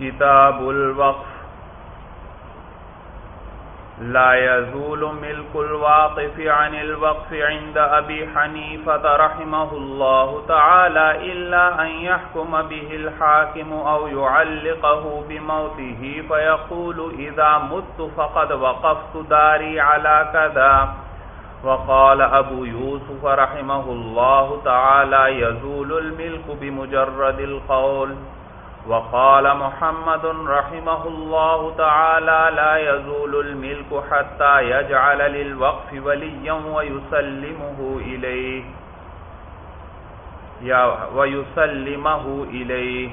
كتاب الوقف. لا يزول ملك الواقف عن الوقف عند أبي حنيفة رحمه الله تعالى إلا أن يحكم به الحاكم أو يعلقه بموته فيقول إذا مت فقد وقفت داري على كذا. وقال أبو يوسف رحمه الله تعالى يزول الملك بمجرد القول. وقال محمد رحمه الله تعالى لا يزول الملك حتى يجعل للوقف وليا ويسلمه إليه. یا ويسلمه إليه.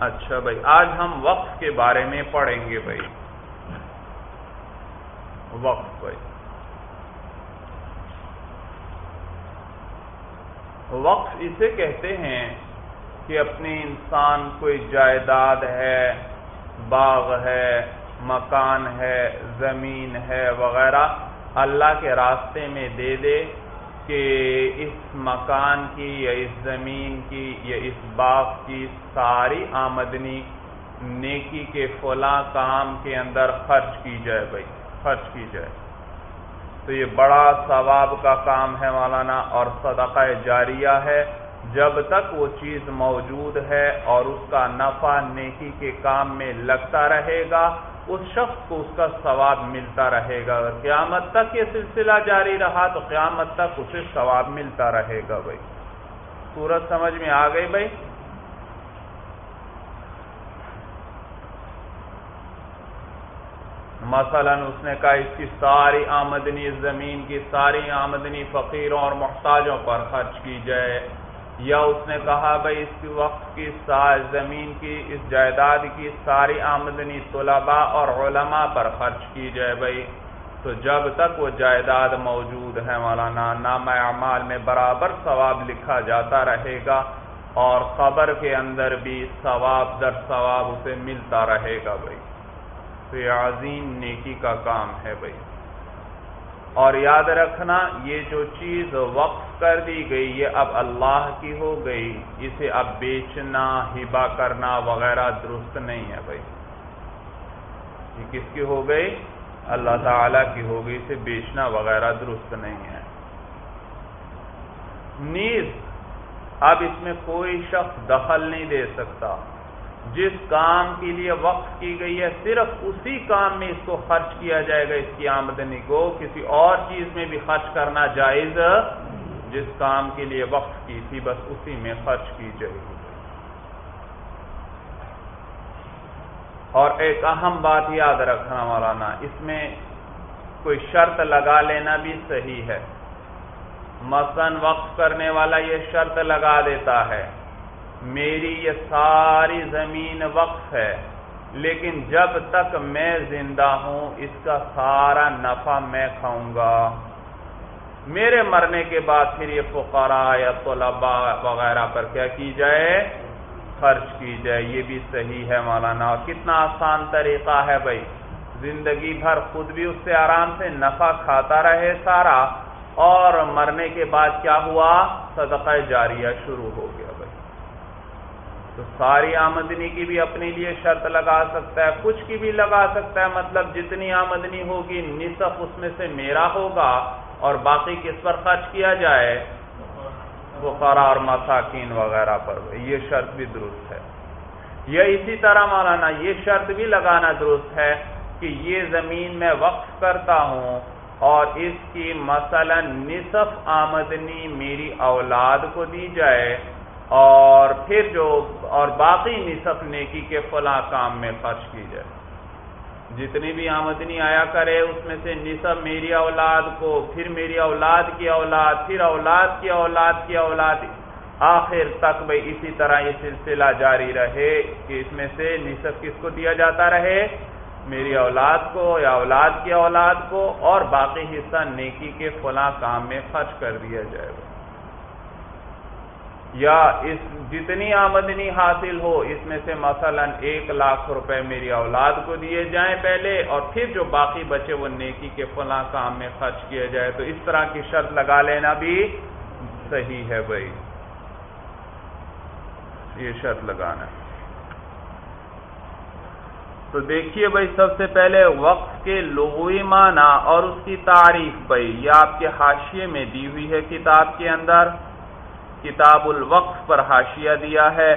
اچھا بھائی، آج ہم وقف کے بارے میں پڑھیں گے بھائی. وقف بھائی. وقف اسے کہتے ہیں کہ اپنے انسان کوئی جائیداد ہے، باغ ہے، مکان ہے، زمین ہے وغیرہ اللہ کے راستے میں دے دے کہ اس مکان کی یا اس زمین کی یا اس باغ کی ساری آمدنی نیکی کے فلاں کام کے اندر خرچ کی جائے بھائی، خرچ کی جائے۔ تو یہ بڑا ثواب کا کام ہے مولانا اور صدقہ جاریہ ہے۔ جب تک وہ چیز موجود ہے اور اس کا نفع نیکی کے کام میں لگتا رہے گا، اس شخص کو اس کا ثواب ملتا رہے گا۔ اگر قیامت تک یہ سلسلہ جاری رہا تو قیامت تک اسے ثواب ملتا رہے گا بھائی۔ سورج سمجھ میں آ گئی بھائی؟ مثلا اس نے کہا اس کی ساری آمدنی زمین کی، ساری آمدنی فقیروں اور محتاجوں پر خرچ کی جائے۔ یا اس نے کہا بھائی اس کی وقت کی زمین کی، اس جائیداد کی ساری آمدنی طلباء اور علماء پر خرچ کی جائے بھائی۔ تو جب تک وہ جائیداد موجود ہے مولانا، نام اعمال میں برابر ثواب لکھا جاتا رہے گا اور قبر کے اندر بھی ثواب در ثواب اسے ملتا رہے گا بھائی۔ تو یہ عظیم نیکی کا کام ہے بھائی۔ اور یاد رکھنا، یہ جو چیز وقف کر دی گئی، یہ اب اللہ کی ہو گئی۔ اسے اب بیچنا، ہبا کرنا وغیرہ درست نہیں ہے بھائی۔ یہ کس کی ہو گئی؟ اللہ تعالی کی ہو گئی۔ اسے بیچنا وغیرہ درست نہیں ہے۔ نیز، اب اس میں کوئی شخص دخل نہیں دے سکتا۔ جس کام کے لیے وقف کی گئی ہے، صرف اسی کام میں اس کو خرچ کیا جائے گا، اس کی آمدنی کو کسی اور چیز میں بھی خرچ کرنا جائز، جس کام کے لیے وقف کی تھی، بس اسی میں خرچ کی جائے گی۔ اور ایک اہم بات یاد رکھنا مولانا، اس میں کوئی شرط لگا لینا بھی صحیح ہے۔ مثلا وقف کرنے والا یہ شرط لگا دیتا ہے۔ میری یہ ساری زمین وقف ہے، لیکن جب تک میں زندہ ہوں، اس کا سارا نفع میں کھاؤں گا۔ میرے مرنے کے بعد پھر یہ فقراء یا طلباء وغیرہ پر کیا کی جائے؟ خرچ کی جائے۔ یہ بھی صحیح ہے مولانا۔ کتنا آسان طریقہ ہے بھائی۔ زندگی بھر خود بھی اس سے آرام سے نفع کھاتا رہے سارا، اور مرنے کے بعد کیا ہوا؟ صدقہ جاریہ شروع ہو گیا۔ تو ساری آمدنی کی بھی اپنے لیے شرط لگا سکتا ہے، کچھ کی بھی لگا سکتا ہے مطلب جتنی آمدنی ہوگی، نصف اس میں سے میرا ہوگا اور باقی کس پر خرچ کیا جائے؟ بخارا اور مساکین وغیرہ پر۔ یہ شرط بھی درست ہے۔ یہ اسی طرح مولانا، یہ شرط بھی لگانا درست ہے کہ یہ زمین میں وقف کرتا ہوں اور اس کی مثلا نصف آمدنی میری اولاد کو دی جائے۔ اور پھر جو اور باقی نصف نیکی کے فلاں کام میں خرچ کی جائے۔ جتنی بھی آمدنی آیا کرے، اس میں سے نصف میری اولاد کو، پھر میری اولاد کی اولاد، پھر اولاد کی اولاد کی اولاد۔ آخر تک بھائی اسی طرح یہ سلسلہ جاری رہے کہ اس میں سے نصف کس کو دیا جاتا رہے؟ میری اولاد کو یا اولاد کی اولاد کو اور باقی حصہ نیکی کے فلاں کام میں خرچ کر دیا جائے۔ گا یا اس جتنی آمدنی حاصل ہو، اس میں سے مثلا ایک لاکھ روپے میری اولاد کو دیے جائیں پہلے، اور پھر جو باقی بچے وہ نیکی کے فلاں کام میں خرچ کیا جائے، تو اس طرح کی شرط لگا لینا بھی صحیح ہے بھائی۔ یہ شرط لگانا تو دیکھیے بھائی، سب سے پہلے وقف کے لغوی معنی اور اس کی تعریف بھائی، یہ آپ کے حاشیے میں دی ہوئی ہے کتاب کے اندر۔ کتاب الوقف پر حاشیہ دیا ہے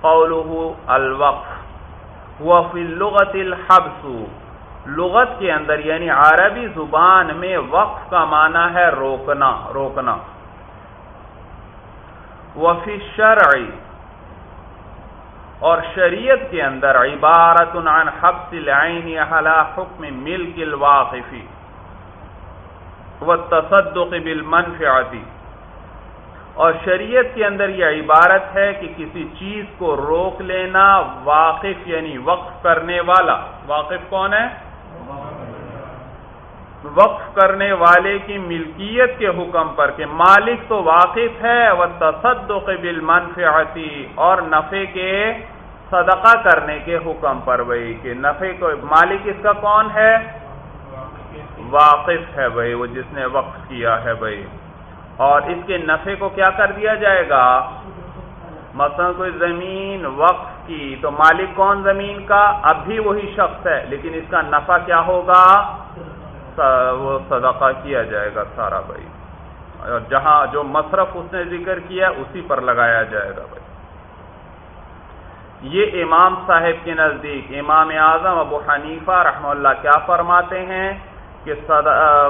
قوله الوقف. وفی اللغت الحبس. لغت کے اندر یعنی عربی زبان میں وقف کا معنی ہے روکنا روکنا. وفی شرعی اور شریعت کے اندر عبارت عن حبس العین علی حکم ملک الواقفی والتصدق بالمنفعتی. اور شریعت کے اندر یہ عبارت ہے کہ کسی چیز کو روک لینا واقف یعنی وقف کرنے والا، واقف کون ہے؟ وقف کرنے والے کی ملکیت کے حکم پر کہ مالک تو واقف ہے وہ تصدق بالمنفعتی اور نفع کے صدقہ کرنے کے حکم پر بھائی کہ نفع کو، مالک اس کا کون ہے؟ واقف ہے بھائی، وہ جس نے وقف کیا ہے بھائی۔ اور اس کے نفع کو کیا کر دیا جائے گا؟ مثلا کوئی زمین وقف کی، تو مالک کون زمین کا؟ اب بھی وہی شخص ہے، لیکن اس کا نفع کیا ہوگا؟ وہ صدقہ کیا جائے گا سارا بھائی۔ اور جہاں جو مصرف اس نے ذکر کیا، اسی پر لگایا جائے گا بھائی۔ یہ امام صاحب کے نزدیک، امام اعظم ابو حنیفہ رحم اللہ کیا فرماتے ہیں؟ کہ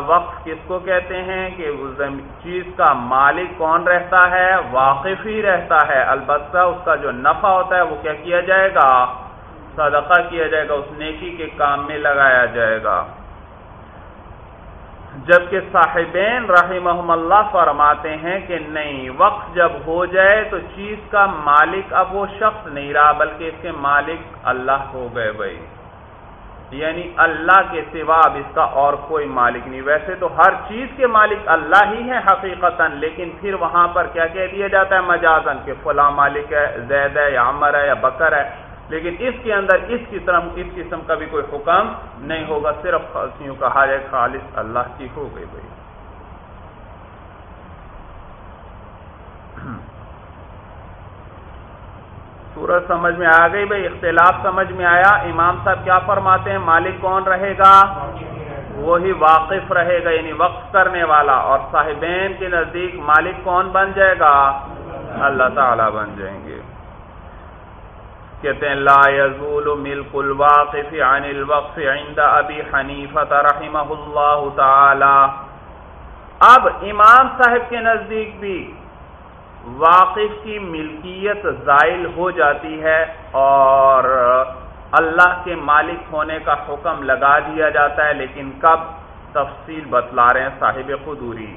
وقف کس کو کہتے ہیں کہ چیز کا مالک کون رہتا ہے؟ واقف ہی رہتا ہے۔ البتہ اس کا جو نفع ہوتا ہے وہ کیا کیا جائے گا؟ صدقہ کیا جائے گا؟ اس نیکی کے کام میں لگایا جائے گا۔ جبکہ صاحبین رحمہم اللہ فرماتے ہیں کہ نہیں، وقت جب ہو جائے تو چیز کا مالک اب وہ شخص نہیں رہا، بلکہ اس کے مالک اللہ ہو گئے بھائی۔ یعنی اللہ کے سوا اب اس کا اور کوئی مالک نہیں۔ ویسے تو ہر چیز کے مالک اللہ ہی ہے حقیقت لیکن پھر وہاں پر کیا کہہ دیا جاتا ہے؟ مجازن کہ فلاں مالک ہے، زید ہے یا عمر ہے یا بکر ہے۔ لیکن اس کے اندر اس قسم اس قسم کا بھی کوئی حکم نہیں ہوگا، صرف یوں کہا جائے خالص اللہ کی ہو گئی بھائی۔ سورج سمجھ میں آ گئی بھائی، اختلاف سمجھ میں آیا۔ امام صاحب کیا فرماتے ہیں؟ مالک کون رہے گا؟ وہی واقف رہے گا یعنی وقف کرنے والا۔ اور صاحبین کے نزدیک مالک کون بن جائے گا؟ اللہ تعالی بن جائیں گے۔ کہتے ہیں، لا يزول ملک الواقف عن الوقف عند ابی حنیفت رحمہ اللہ تعالی۔ اب امام صاحب کے نزدیک بھی واقف کی ملکیت زائل ہو جاتی ہے اور اللہ کے مالک ہونے کا حکم لگا دیا جاتا ہے، لیکن کب؟ تفصیل بتلا رہے ہیں صاحب خدوری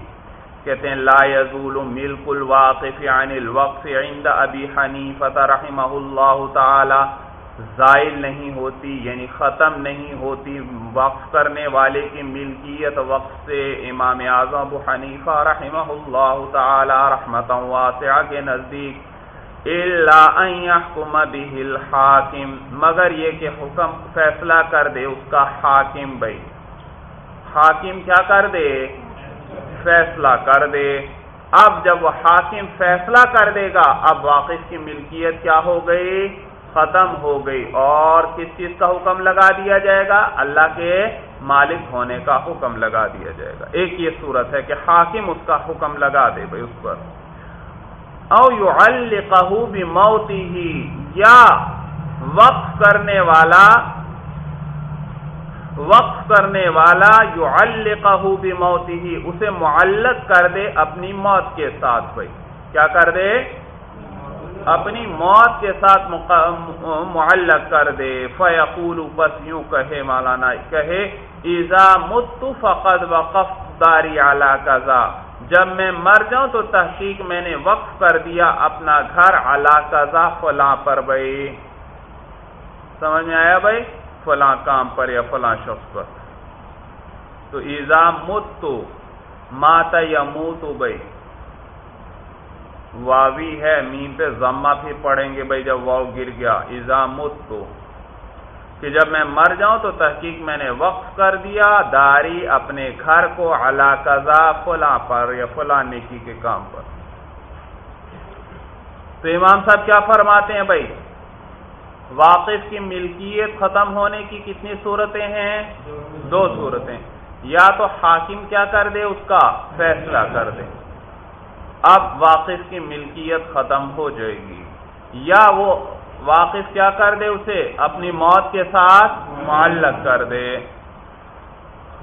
کہتے ہیں، لا يزول ملک الواقف عن الوقف عند ابی حنیفت رحمہ اللہ تعالی۔ زائل نہیں ہوتی یعنی ختم نہیں ہوتی وقف کرنے والے کی ملکیت وقف سے، امام اعظم ابو حنیفہ رحمہ اللہ تعالی رحمت واسعہ کے نزدیک، الا ان يحكم به الحاکم، مگر یہ کہ حکم فیصلہ کر دے اس کا حاکم بھائی۔ حاکم کیا کر دے؟ فیصلہ کر دے۔ اب جب وہ حاکم فیصلہ کر دے گا، اب واقف کی ملکیت کیا ہو گئی؟ ختم ہو گئی اور کس چیز کا حکم لگا دیا جائے گا؟ اللہ کے مالک ہونے کا حکم لگا دیا جائے گا۔ ایک یہ صورت ہے کہ حاکم اس کا حکم لگا دے بھائی اس پر۔ او یعلقہ بموتی یا وقف کرنے والا، وقف کرنے والا یعلقہ بموتی اسے معلق کر دے اپنی موت کے ساتھ بھائی۔ کیا کر دے؟ اپنی موت کے ساتھ معلق کر دے۔ فیقول بس یوں کہے مولانا، کہے ایزا مت فقد وقف داری اعلی کزا جب میں مر جاؤں تو تحقیق میں نے وقف کر دیا اپنا گھر اعلی کزا فلاں پر بھائی۔ سمجھ میں آیا بھائی؟ فلاں کام پر یا فلاں شخص پر۔ تو ایزا مت ماتا یا منہ تو بھائی۔ واوی ہے، میم پہ ضمہ پھر پڑھیں گے بھائی، جب واؤ گر گیا۔ ایزا مت تو کہ جب میں مر جاؤں تو تحقیق میں نے وقف کر دیا، داری اپنے گھر کو علا فلاں پر یا فلاں نیکی کے کام پر۔ تو امام صاحب کیا فرماتے ہیں بھائی؟ واقف کی ملکیت ختم ہونے کی کتنی صورتیں ہیں؟ دو صورتیں۔ یا تو حاکم کیا کر دے، اس کا فیصلہ کر دے۔ اب واقف کی ملکیت ختم ہو جائے گی۔ یا وہ واقف کیا کر دے اسے؟ اپنی موت کے ساتھ معلق کر دے۔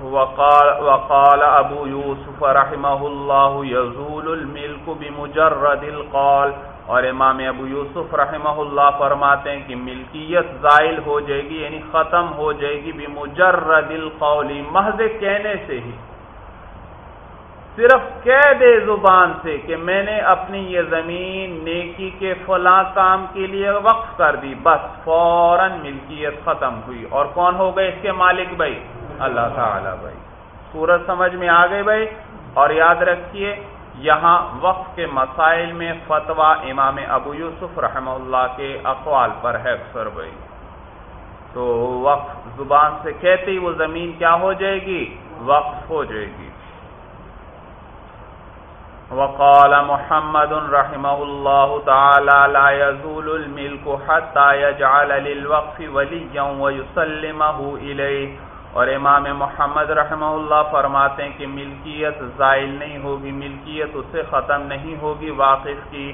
وقال, وقال ابو یوسف رحمہ اللہ یزول الملک بمجرد القال۔ اور امام ابو یوسف رحمہ اللہ فرماتے ہیں کہ ملکیت زائل ہو جائے گی یعنی ختم ہو جائے گی بمجرد القول محض کہنے سے ہی۔ صرف کہہ دے زبان سے کہ میں نے اپنی یہ زمین نیکی کے فلاں کام کے لیے وقف کر دی، بس فوراً ملکیت ختم ہوئی۔ اور کون ہو گئے اس کے مالک بھائی؟ اللہ تعالی بھائی۔ سورج سمجھ میں آ گئے بھائی۔ اور یاد رکھیے، یہاں وقف کے مسائل میں فتوا امام ابو یوسف رحمہ اللہ کے اقوال پر ہے اکثر بھائی۔ تو وقف زبان سے کہتے ہی وہ زمین کیا ہو جائے گی؟ وقف ہو جائے گی۔ وقال محمد رحمه الله تعالى لا يزول الملك حتى يجعل للوقف وليا ويسلمه إليه. اور امام محمد رحمہ اللہ فرماتے ہیں کہ ملکیت زائل نہیں ہوگی، ملکیت اس سے ختم نہیں ہوگی واقف کی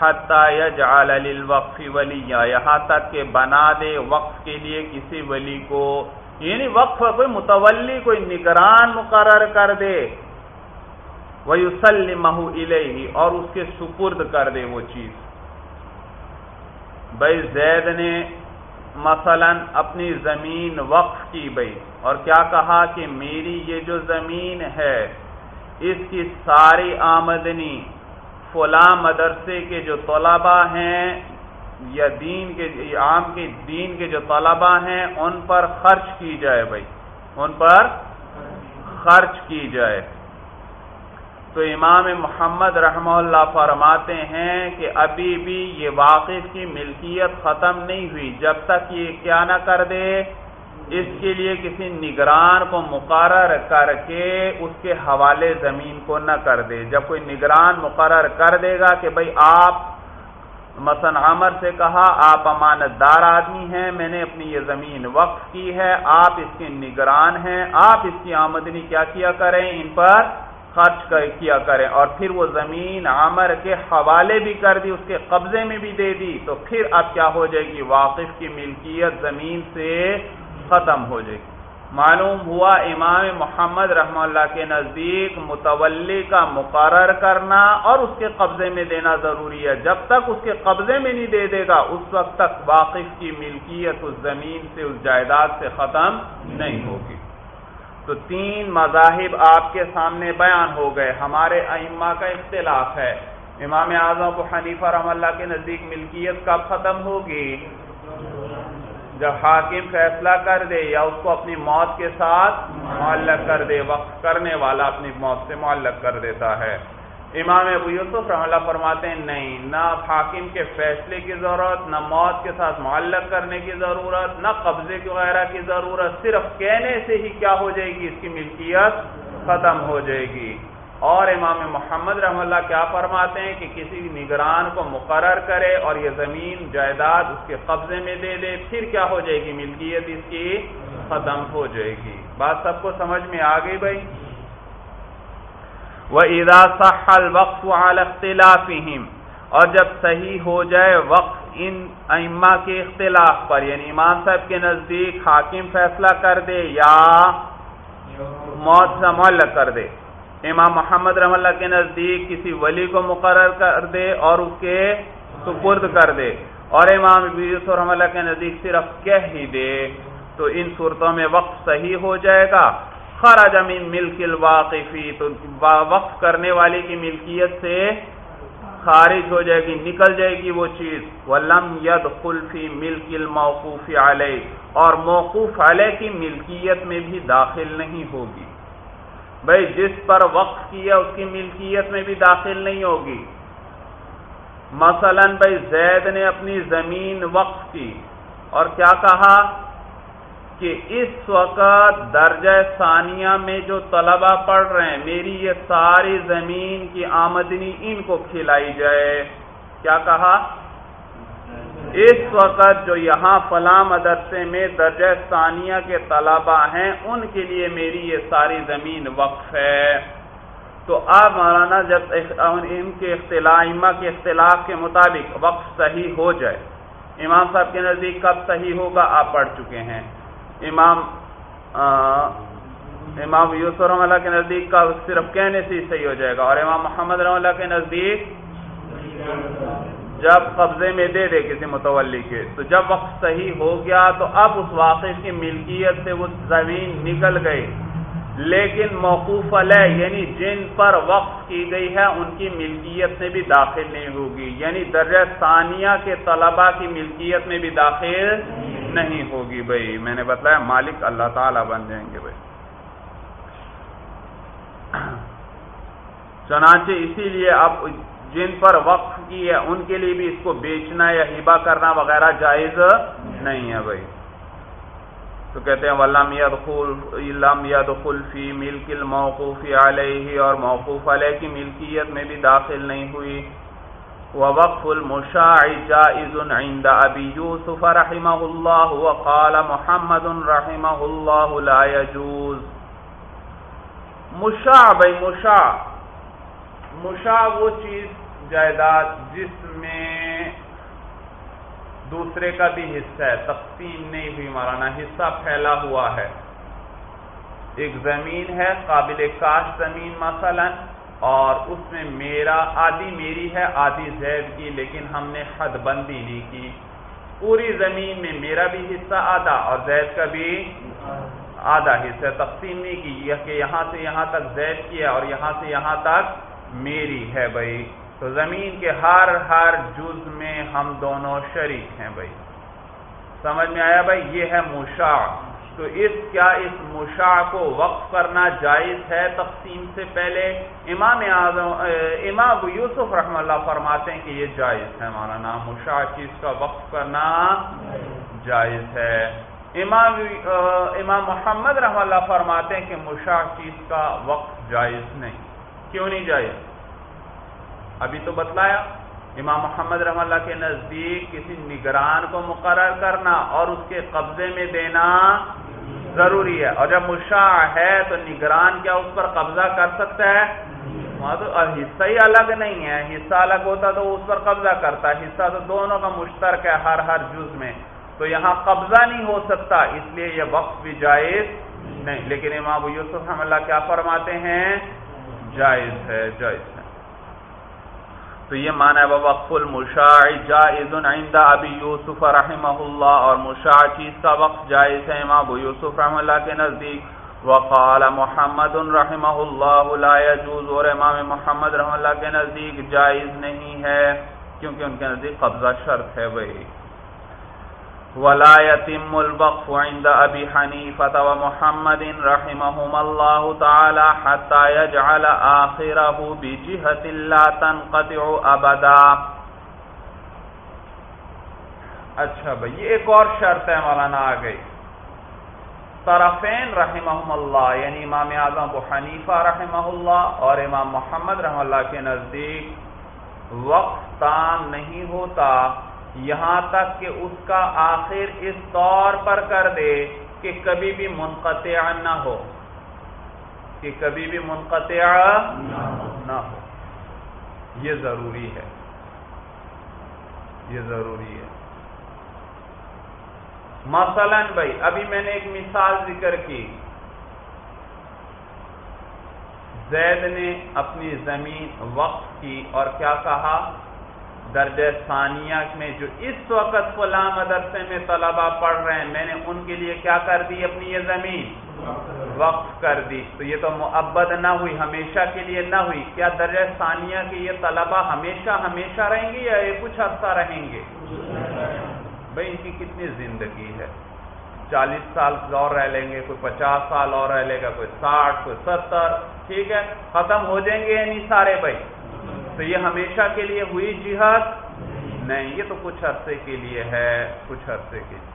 حتی یجعل للوقف ولیا یہاں تک کہ بنا دے وقف کے لیے کسی ولی کو. یعنی وقف کوئی متولی، کوئی نگران مقرر کر دے. وَيُسَلِّمَهُ إِلَيْهِ، اور اس کے سپرد کر دے وہ چیز۔ بھائی زید نے مثلا اپنی زمین وقف کی بھائی، اور کیا کہا کہ میری یہ جو زمین ہے، اس کی ساری آمدنی فلاں مدرسے کے جو طلباء ہیں یا دین کے، عام کے دین کے جو طلباء ہیں، ان پر خرچ کی جائے بھائی۔ ان پر خرچ کی جائے۔ تو امام محمد رحمہ اللہ فرماتے ہیں کہ ابھی بھی یہ واقف کی ملکیت ختم نہیں ہوئی۔ جب تک یہ کیا نہ کر دے، اس کے لیے کسی نگران کو مقرر کر کے اس کے حوالے زمین کو نہ کر دے۔ جب کوئی نگران مقرر کر دے گا کہ بھائی آپ، مثلا عمر سے کہا، آپ امانت دار آدمی ہیں، میں نے اپنی یہ زمین وقف کی ہے، آپ اس کے نگران ہیں، آپ اس کی آمدنی کیا کیا کریں؟ ان پر خرچ کیا کریں اور پھر وہ زمین عامر کے حوالے بھی کر دی، اس کے قبضے میں بھی دے دی، تو پھر اب کیا ہو جائے گی؟ واقف کی ملکیت زمین سے ختم ہو جائے گی۔ معلوم ہوا امام محمد رحمہ اللہ کے نزدیک متولی کا مقرر کرنا اور اس کے قبضے میں دینا ضروری ہے۔ جب تک اس کے قبضے میں نہیں دے دے گا، اس وقت تک واقف کی ملکیت اس زمین سے، اس جائیداد سے ختم نہیں ہوگی۔ تو تین مذاہب آپ کے سامنے بیان ہو گئے۔ ہمارے ائمہ کا اختلاف ہے۔ امام اعظم ابو حنیفہ رحم اللہ کے نزدیک ملکیت کب ختم ہوگی؟ جب حاکم فیصلہ کر دے یا اس کو اپنی موت کے ساتھ معلق کر دے وقف کرنے والا اپنی موت سے معلق کر دیتا ہے۔ امام ابو یوسف رحم اللہ فرماتے ہیں، نہیں، نہ حاکم کے فیصلے کی ضرورت، نہ موت کے ساتھ معلق کرنے کی ضرورت، نہ قبضے وغیرہ کی ضرورت، صرف کہنے سے ہی کیا ہو جائے گی، اس کی ملکیت ختم ہو جائے گی۔ اور امام محمد رحم اللہ کیا فرماتے ہیں کہ کسی نگران کو مقرر کرے اور یہ زمین، جائیداد اس کے قبضے میں دے دے، پھر کیا ہو جائے گی، ملکیت اس کی ختم ہو جائے گی۔ بات سب کو سمجھ میں آ گئی بھائی؟ وَإِذَا صَحَّ الْوَقْفُ عَلَى اخْتِلَافِهِمْ اور جب صحیح ہو جائے وقت ان ائمہ کے اختلاف پر یعنی امام صاحب کے نزدیک حاکم فیصلہ کر دے یا موت سے معلق کر دے، امام محمد رحم اللہ کے نزدیک کسی ولی کو مقرر کر دے اور اس کے سپرد کر دے، اور امام یوسف رحم اللہ کے نزدیک صرف کہہ ہی دے، تو ان صورتوں میں وقت صحیح ہو جائے گا۔ خرج من ملک الواقفی، تو وقف کرنے والے کی ملکیت سے خارج ہو جائے گی، نکل جائے گی وہ چیز۔ ولم يدخل في ملک الموقوف علیہ اور موقوف علیہ کی ملکیت میں بھی داخل نہیں ہوگی۔ بھائی، جس پر وقف کیا اس کی ملکیت میں بھی داخل نہیں ہوگی۔ مثلا بھائی، زید نے اپنی زمین وقف کی اور کیا کہا؟ کہ اس وقت درجہ ثانیہ میں جو طلبہ پڑھ رہے ہیں، میری یہ ساری زمین کی آمدنی ان کو کھلائی جائے۔ کیا کہا؟ اس وقت جو یہاں فلاں مدرسے میں درجہ ثانیہ کے طلبہ ہیں، ان کے لیے میری یہ ساری زمین وقف ہے۔ تو اب مولانا، جب ان کے اختلاف کے اختلاف کے مطابق وقف صحیح ہو جائے۔ امام صاحب کے نزدیک کب صحیح ہوگا؟ آپ پڑھ چکے ہیں۔ امام امام یوسف رحم اللہ کے نزدیک کا صرف کہنے سے ہی صحیح ہو جائے گا اور امام محمد رحم اللہ کے نزدیک جب قبضے میں دے دے کسی متولی کے، تو جب وقت صحیح ہو گیا تو اب اس واقف کی ملکیت سے وہ زمین نکل گئی۔ لیکن موقوف علیہ یعنی جن پر وقف کی گئی ہے، ان کی ملکیت میں بھی داخل نہیں ہوگی۔ یعنی درجہ ثانیہ کے طلبہ کی ملکیت میں بھی داخل نہیں ہوگی بھائی۔ میں نے بتلایا، مالک اللہ تعالی بن جائیں گے بھائی۔ چنانچہ اسی لیے اب جن پر وقف کی ہے، ان کے لیے بھی اس کو بیچنا یا ہبا کرنا وغیرہ جائز نہیں ہے بھائی۔ تو کہتے ہیں، ولم لم يدخل في ملك الموقوف عليه اور موقوف علیہ کی ملکیت میں بھی داخل نہیں ہوئی۔ ووقف المشاع جائز عند ابي يوسف رحمه الله وقال محمد رحمه الله لا يجوز۔ مشاع بھائی، مشاع۔ مشاع وہ چیز، جائیداد جس میں دوسرے کا بھی حصہ ہے۔ تقسیم نہیں ہوئی مولانا، حصہ پھیلا ہوا ہے۔ ایک زمین ہے، قابل کاش زمین مثلا، اور اس میں میرا، آدھی میری ہے، آدھی زید کی، لیکن ہم نے حد بندی نہیں کی۔ پوری زمین میں میرا بھی حصہ آدھا اور زید کا بھی آدھا حصہ تقسیم نہیں کی کہ یہاں سے یہاں تک زید کیا اور یہاں سے یہاں تک میری ہے بھائی۔ تو زمین کے ہر ہر جز میں ہم دونوں شریک ہیں بھائی۔ سمجھ میں آیا بھائی؟ یہ ہے مشاع تو اس کیا اس مشاع کو وقف کرنا جائز ہے تقسیم سے پہلے؟ امام اعظم، امام یوسف رحم اللہ فرماتے ہیں کہ یہ جائز ہے، مولانا مشاع چیز کا وقف کرنا جائز ہے۔ امام امام محمد رحم اللہ فرماتے ہیں کہ مشاع چیز کا وقف جائز نہیں۔ کیوں نہیں جائز؟ ابھی تو بتلایا، امام محمد رحم اللہ کے نزدیک کسی نگران کو مقرر کرنا اور اس کے قبضے میں دینا ضروری ہے۔ اور جب مشاع ہے تو نگران کیا اس پر قبضہ کر سکتا ہے؟ وہاں تو حصہ ہی الگ نہیں ہے۔ حصہ الگ ہوتا تو اس پر قبضہ کرتا۔ ہے حصہ تو دونوں کا مشترک ہے ہر ہر جز میں۔ تو یہاں قبضہ نہیں ہو سکتا، اس لیے یہ وقت بھی جائز نہیں۔ لیکن امام یوسف رحم اللہ کیا فرماتے ہیں؟ جائز ہے، جائز۔ تو یہ مانا ہے وقف المشاع جائز عند ابی یوسف رحمہ اللہ اور مشاع چیز کا وقف جائز ہے امام ابو یوسف رحمہ اللہ کے نزدیک۔ وقال محمد رحمہ اللہ لا يجوز اور امام محمد رحمہ اللہ کے نزدیک جائز نہیں ہے، کیونکہ ان کے نزدیک قبضہ شرط ہے بھائی۔ ولا يتم الوقف عند ابي حنيفه ومحمد رحمهما الله تعالى حتى يجعل اخره بجهه لا تنقطع ابدا اچھا بھائی، یہ ایک اور شرط ہے مولانا آ گئی طرفین رحمہم اللہ یعنی امام اعظم ابو حنیفہ رحمہ اللہ اور امام محمد رحم اللہ کے نزدیک وقت تام نہیں ہوتا یہاں تک کہ اس کا آخر اس طور پر کر دے کہ کبھی بھی منقطع نہ ہو، کہ کبھی بھی منقطع نہ ہو۔ یہ ضروری ہے۔ یہ ضروری ہے۔ مثلا بھائی، ابھی میں نے ایک مثال ذکر کی۔ زید نے اپنی زمین وقف کی اور کیا کہا؟ درجہ ثانیہ میں جو اس وقت فلاں مدرسے میں طلبہ پڑھ رہے ہیں، میں نے ان کے لیے کیا کر دی اپنی یہ زمین؟ وقف کر دی۔ تو یہ تو معبد نہ ہوئی، ہمیشہ کے لیے نہ ہوئی۔ کیا درجہ ثانیہ کے یہ طلبہ ہمیشہ ہمیشہ رہیں گے یا یہ کچھ عرصہ رہیں گے؟ بھائی، ان کی کتنی زندگی ہے۔ چالیس سال اور رہ لیں گے، کوئی پچاس سال اور رہ لے گا، کوئی ساٹھ، کوئی ستر، ٹھیک ہے؟ ختم ہو جائیں گے یعنی سارے بھائی۔ تو یہ ہمیشہ کے لیے ہوئی جہاد نہیں، یہ تو کچھ عرصے کے لیے ہے، کچھ عرصے کے لیے۔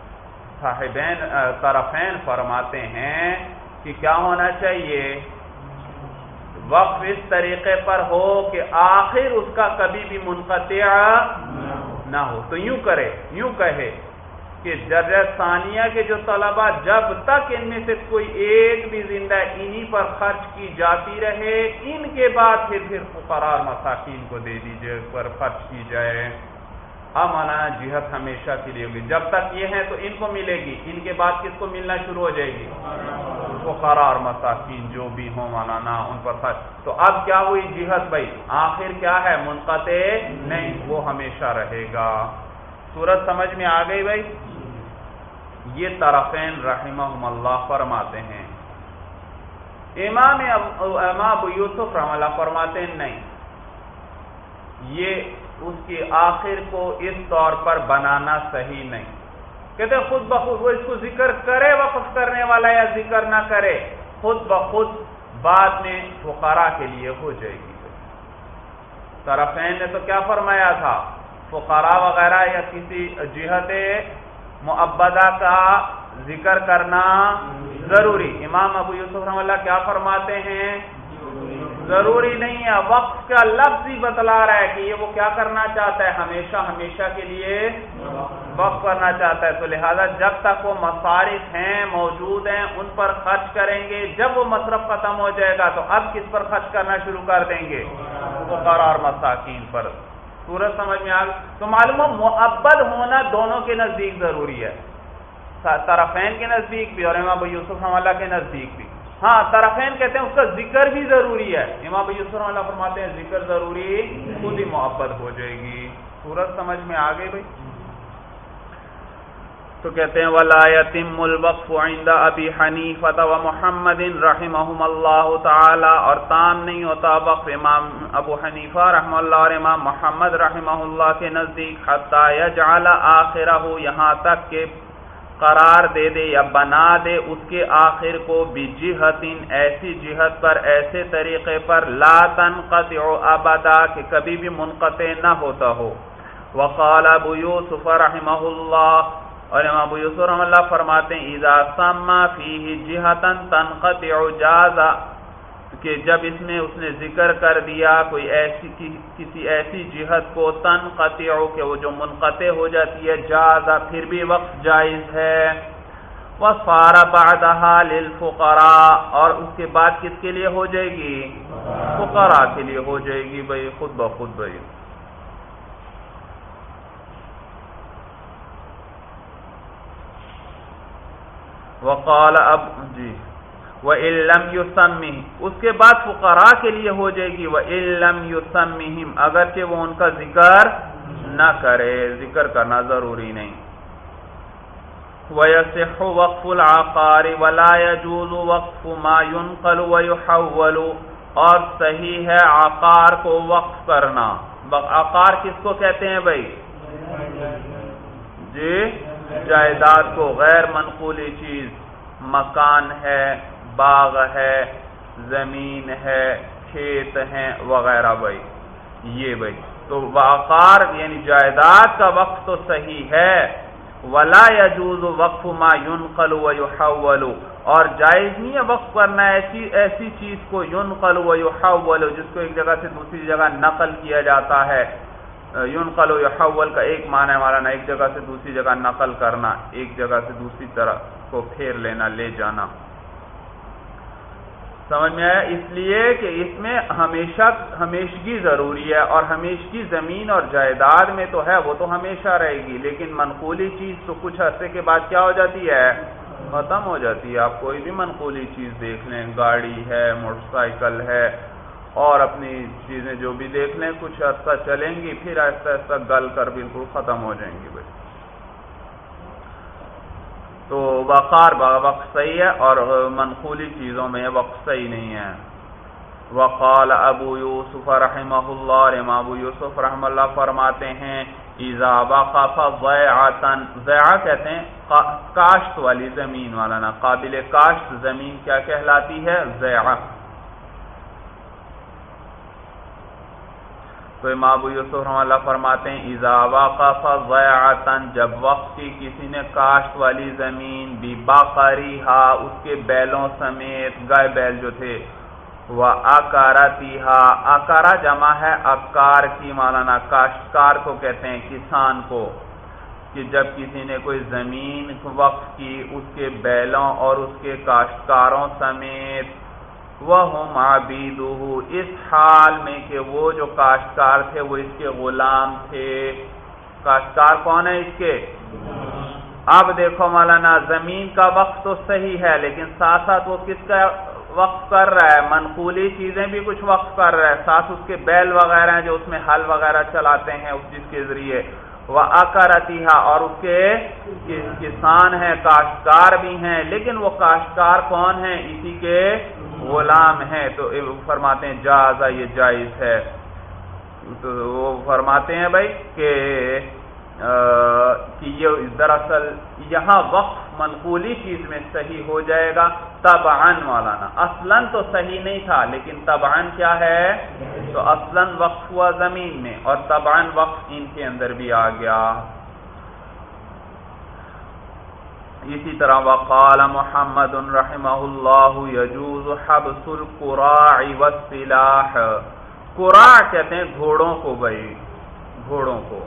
صاحبین طرفین فرماتے ہیں کہ کیا ہونا چاہیے؟ وقف اس طریقے پر ہو کہ آخر اس کا کبھی بھی منقطع نہ ہو۔ تو یوں کرے، یوں کہے کہ درجہ ثانیہ کے جو طلبہ جب تک ان میں سے کوئی ایک بھی زندہ انہی پر خرچ کی جاتی رہے، ان کے بعد پھر پھر فقرار مساکین کو دے دیجیے پر خرچ کی جائے۔ اب جہت ہمیشہ کے لیے ہوگی۔ جب تک یہ ہیں تو ان کو ملے گی۔ ان کے بعد کس کو ملنا شروع ہو جائے گی؟ فقرار مساکین جو بھی ہوں مولانا ان پر خرچ۔ تو اب کیا ہوئی جہت بھائی؟ آخر کیا ہے؟ منقطع نہیں، وہ ہمیشہ رہے گا۔ صورت سمجھ میں آ گئی بھائی؟ یہ طرفین رحمہم اللہ فرماتے ہیں۔ امام ابو یوسف رحم اللہ فرماتے ہیں، نہیں۔ یہ اس کی آخر کو اس طور پر بنانا صحیح نہیں۔ کہتے ہیں، خود بخود وہ اس کو ذکر کرے، وقف کرنے والا یا ذکر نہ کرے، خود بخود بعد میں فقرا کے لیے ہو جائے گی۔ طرفین نے تو کیا فرمایا تھا؟ فقرا وغیرہ یا کسی جہت معبدہ کا ذکر کرنا ضروری۔ امام ابو یوسف رحم اللہ کیا فرماتے ہیں؟ ضروری نہیں ہے۔ وقت کا لفظ ہی بتلا رہا ہے کہ یہ وہ کیا کرنا چاہتا ہے؟ ہمیشہ ہمیشہ کے لیے وقف کرنا چاہتا ہے۔ تو لہذا جب تک وہ مصارف ہیں، موجود ہیں، ان پر خرچ کریں گے۔ جب وہ مصرف ختم ہو جائے گا تو اب کس پر خرچ کرنا شروع کر دیں گے؟ وہ قرار مساکین پر۔ سورج سمجھ میں آ تو معلوم ہو معبد ہونا دونوں کے نزدیک ضروری ہے۔ طرفین کے نزدیک بھی اور امام یوسف اللہ کے نزدیک بھی۔ ہاں طرفین کہتے ہیں اس کا ذکر بھی ضروری ہے۔ امام یوسف اللہ فرماتے ہیں ذکر ضروری خود ہی محبت ہو جائے گی۔ سورج سمجھ میں آ گئی بھائی۔ تو کہتے ہیں ولایتم الوقف عند ابی حنیفہ و محمد رحمہم اللہ تعالی اور تام نہیں ہوتا وقف امام ابو حنیفہ رحم اللہ اور امام محمد رحمہ اللہ کے نزدیک، حتی یجعل آخرہ یہاں تک کہ قرار دے دے یا بنا دے اس کے آخر کو بجہت ایسی جہت پر، ایسے طریقے پر، لا تنقطع ابدا، کہ کبھی بھی منقطع نہ ہوتا ہو۔ وقال ابو یوسف رحمہ اللہ اور امام ابو یوسف رحم اللہ فرماتے ہیں اذا سما فیہ جہتا تنقطع جازا کہ جب اس میں اس نے ذکر کر دیا کوئی ایسی کسی ایسی جہت کو تنقطع کہ وہ جو منقطع ہو جاتی ہے جازا پھر بھی وقت جائز ہے۔ وصار بعدها للفقراء اور اس کے بعد کس کے لیے ہو جائے گی؟ فقراء کے لیے ہو جائے گی بھائی خود بخود بھائی۔ وقال اب جی۔ وہ علم یوسمی اس کے بعد فقراء کے لیے ہو جائے گی۔ وہ علم یوسم اگرچہ وہ ان کا ذکر نہ کرے۔ ذکر کرنا ضروری نہیں۔ وَيَصِحُ وَقْفُ الْعَقَارِ وَلَا يَجُوزُ وَقْفُ مَا يُنْقَلُ وَيُحَوَّلُ۔ اور صحیح ہے عقار کو وقف کرنا۔ عقار کس کو کہتے ہیں بھائی؟ جی۔ جائیداد کو غیر منقولی چیز، مکان ہے، باغ ہے، زمین ہے، کھیت ہیں وغیرہ بھائی۔ یہ بھائی۔ تو واقار یعنی جائیداد کا وقت تو صحیح ہے۔ ولا یجوز وقف ما ينقل ويحول۔ اور جائز نہیں ہے وقف کرنا ایسی ایسی چیز کو ينقل ويحول، جس کو ایک جگہ سے دوسری جگہ نقل کیا جاتا ہے۔ یونقل و یحول کا ایک معنی والا نا ایک جگہ سے دوسری جگہ نقل کرنا، ایک جگہ سے دوسری طرح کو پھیر لینا، لے جانا۔ سمجھ میں آیا؟ اس لیے کہ اس میں ہمیشہ، ہمیشگی ضروری ہے اور ہمیشگی زمین اور جائیداد میں تو ہے، وہ تو ہمیشہ رہے گی، لیکن منقولی چیز تو کچھ عرصے کے بعد کیا ہو جاتی ہے؟ ختم ہو جاتی ہے۔ آپ کوئی بھی منقولی چیز دیکھ لیں، گاڑی ہے، موٹر سائیکل ہے اور اپنی چیزیں جو بھی دیکھ لیں کچھ عرصہ چلیں گی، پھر آہستہ آہستہ گل کر بالکل ختم ہو جائیں گی بھائی۔ تو وقار وقت صحیح ہے اور منقولی چیزوں میں وقت صحیح نہیں ہے۔ وقال ابو یوسف رحمہ اللہ، اور امام ابو یوسف رحم اللہ فرماتے ہیں ایزا وقف ضیعتن ضیع کہتے ہیں کاشت والی زمین والا نا، قابل کاشت زمین کیا کہلاتی ہے؟ ضیع تو امام ابو یوسف رحم اللہ فرماتے ہیں، اذا وقف ضیعتن جب وقت کی کسی نے کاشت والی زمین بھی باقاری ہا اس کے بیلوں سمیت گائے بیل جو تھے وہ آکارا تیہا آکارا جمع ہے اکار کی، مولانا کاشتکار کو کہتے ہیں، کسان کو، کہ جب کسی نے کوئی زمین وقف کی، اس کے بیلوں اور اس کے کاشتکاروں سمیت وہ اس حال میں کہ وہ جو کاشتکار تھے، وہ اس کے غلام تھے۔ کاشتکار کون ہے اس کے؟ اب دیکھو مولانا، زمین کا وقت تو صحیح ہے، لیکن ساتھ ساتھ وہ کس کا وقف کر رہا ہے؟ منقولی چیزیں بھی کچھ وقف کر رہا ہے۔ ساتھ اس کے بیل وغیرہ ہیں جو اس میں حل وغیرہ چلاتے ہیں، اس چیز کے ذریعے۔ وہ اکرتیہ اور اس کے کسان ہیں؟ کاشتکار بھی ہیں، لیکن وہ کاشتکار کون ہیں؟ اسی کے غلام ہیں تو فرماتے ہیں جازا، یہ جائز ہے۔ تو وہ فرماتے ہیں بھائی کہ کہ یہ دراصل یہاں وقف منقولی چیز میں صحیح ہو جائے گا تب مولانا۔ اصلاً تو صحیح نہیں تھا، لیکن تب کیا ہے؟ تو اصلاً وقف ہوا زمین میں اور تب وقف ان کے اندر بھی آ گیا۔ اسی طرح وقال محمد رحمہ اللہ یجوز حبس القراع والسلاح. قراع کہتے ہیں گھوڑوں کو بھائی، گھوڑوں کو.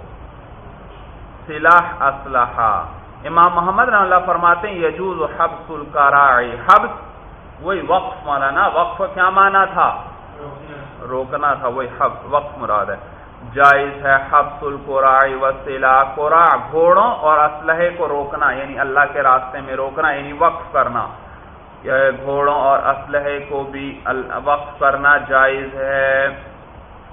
سلاح اسلحہ. امام محمد رحم اللہ فرماتے ہیں یجوز حبس القراعی حبس وہی وقف مانا نا وقف کیا مانا تھا؟ روکنا تھا، وہی حبس وقف مراد ہے. جائز ہے حبس القراعی وسیلہ قراع، گھوڑوں اور اسلحے کو روکنا یعنی اللہ کے راستے میں روکنا یعنی وقف کرنا۔ گھوڑوں اور اسلحے کو بھی وقف کرنا جائز ہے۔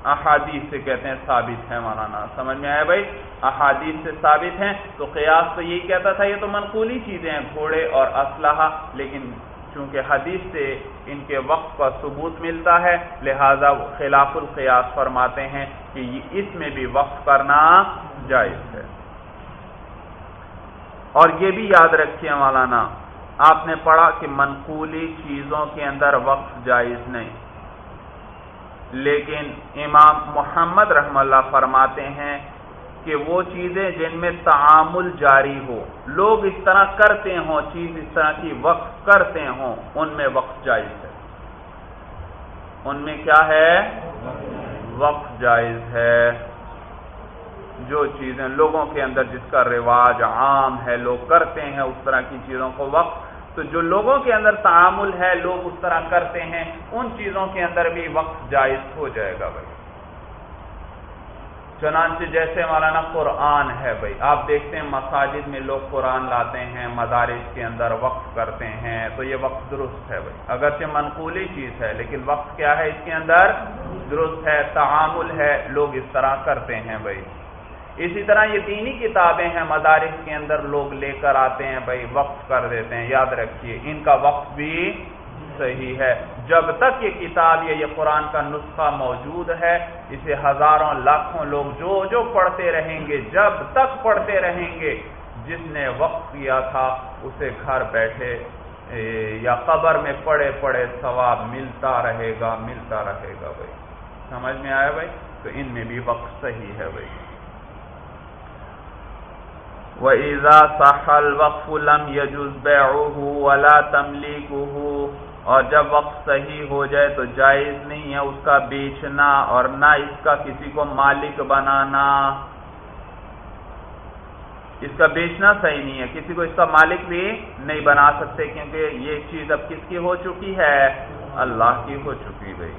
احادیث سے کہتے ہیں ثابت ہے مولانا، سمجھ میں آیا بھائی؟ احادیث سے ثابت ہیں۔ تو قیاس تو یہی کہتا تھا، یہ تو منقولی چیزیں ہیں، گھوڑے اور اسلحہ، لیکن چونکہ حدیث سے ان کے وقت کا ثبوت ملتا ہے، لہذا خلاف القیاس فرماتے ہیں کہ اس میں بھی وقف کرنا جائز ہے۔ اور یہ بھی یاد رکھیے مولانا، آپ نے پڑھا کہ منقولی چیزوں کے اندر وقف جائز نہیں۔ لیکن امام محمد رحم اللہ فرماتے ہیں کہ وہ چیزیں جن میں تعامل جاری ہو۔ لوگ اس طرح کرتے ہوں، چیز اس طرح کی وقف کرتے ہوں، ان میں وقف جائز ہے۔ ان میں کیا ہے؟ وقف جائز ہے۔ جو چیزیں لوگوں کے اندر جس کا رواج عام ہے، لوگ کرتے ہیں اس طرح کی چیزوں کو وقف۔ تو جو لوگوں کے اندر تعامل ہے، لوگ اس طرح کرتے ہیں، ان چیزوں کے اندر بھی وقت جائز ہو جائے گا بھائی۔ چنانچہ جیسے مولانا قرآن ہے بھائی، آپ دیکھتے ہیں مساجد میں لوگ قرآن لاتے ہیں، مدارس کے اندر وقف کرتے ہیں، تو یہ وقت درست ہے بھائی۔ اگرچہ منقولی چیز ہے، لیکن وقت کیا ہے اس کے اندر؟ درست ہے، تعامل ہے، لوگ اس طرح کرتے ہیں بھائی۔ اسی طرح یہ دینی کتابیں ہیں، مدارس کے اندر لوگ لے کر آتے ہیں بھائی، وقف کر دیتے ہیں، یاد رکھیے، ان کا وقت بھی صحیح ہے۔ جب تک یہ کتاب یا یہ قرآن کا نسخہ موجود ہے، اسے ہزاروں لاکھوں لوگ جو جو پڑھتے رہیں گے، جب تک پڑھتے رہیں گے، جس نے وقف کیا تھا، اسے گھر بیٹھے یا قبر میں پڑے پڑے ثواب ملتا رہے گا، ملتا رہے گا بھائی۔ سمجھ میں آیا بھائی؟ تو ان میں بھی وقت صحیح ہے بھائی۔ وَإِذَا صَحَ الْوَقْفُ لَمْ يَجُزْ بَيْعُهُ وَلَا تَمْلِيكُهُ اور جب وقت صحیح ہو جائے تو جائز نہیں ہے اس کا بیچنا اور نہ اس کا کسی کو مالک بنانا۔ اس کا بیچنا صحیح نہیں ہے، کسی کو اس کا مالک بھی نہیں بنا سکتے کیونکہ یہ چیز اب کس کی ہو چکی ہے؟ اللہ کی ہو چکی گئی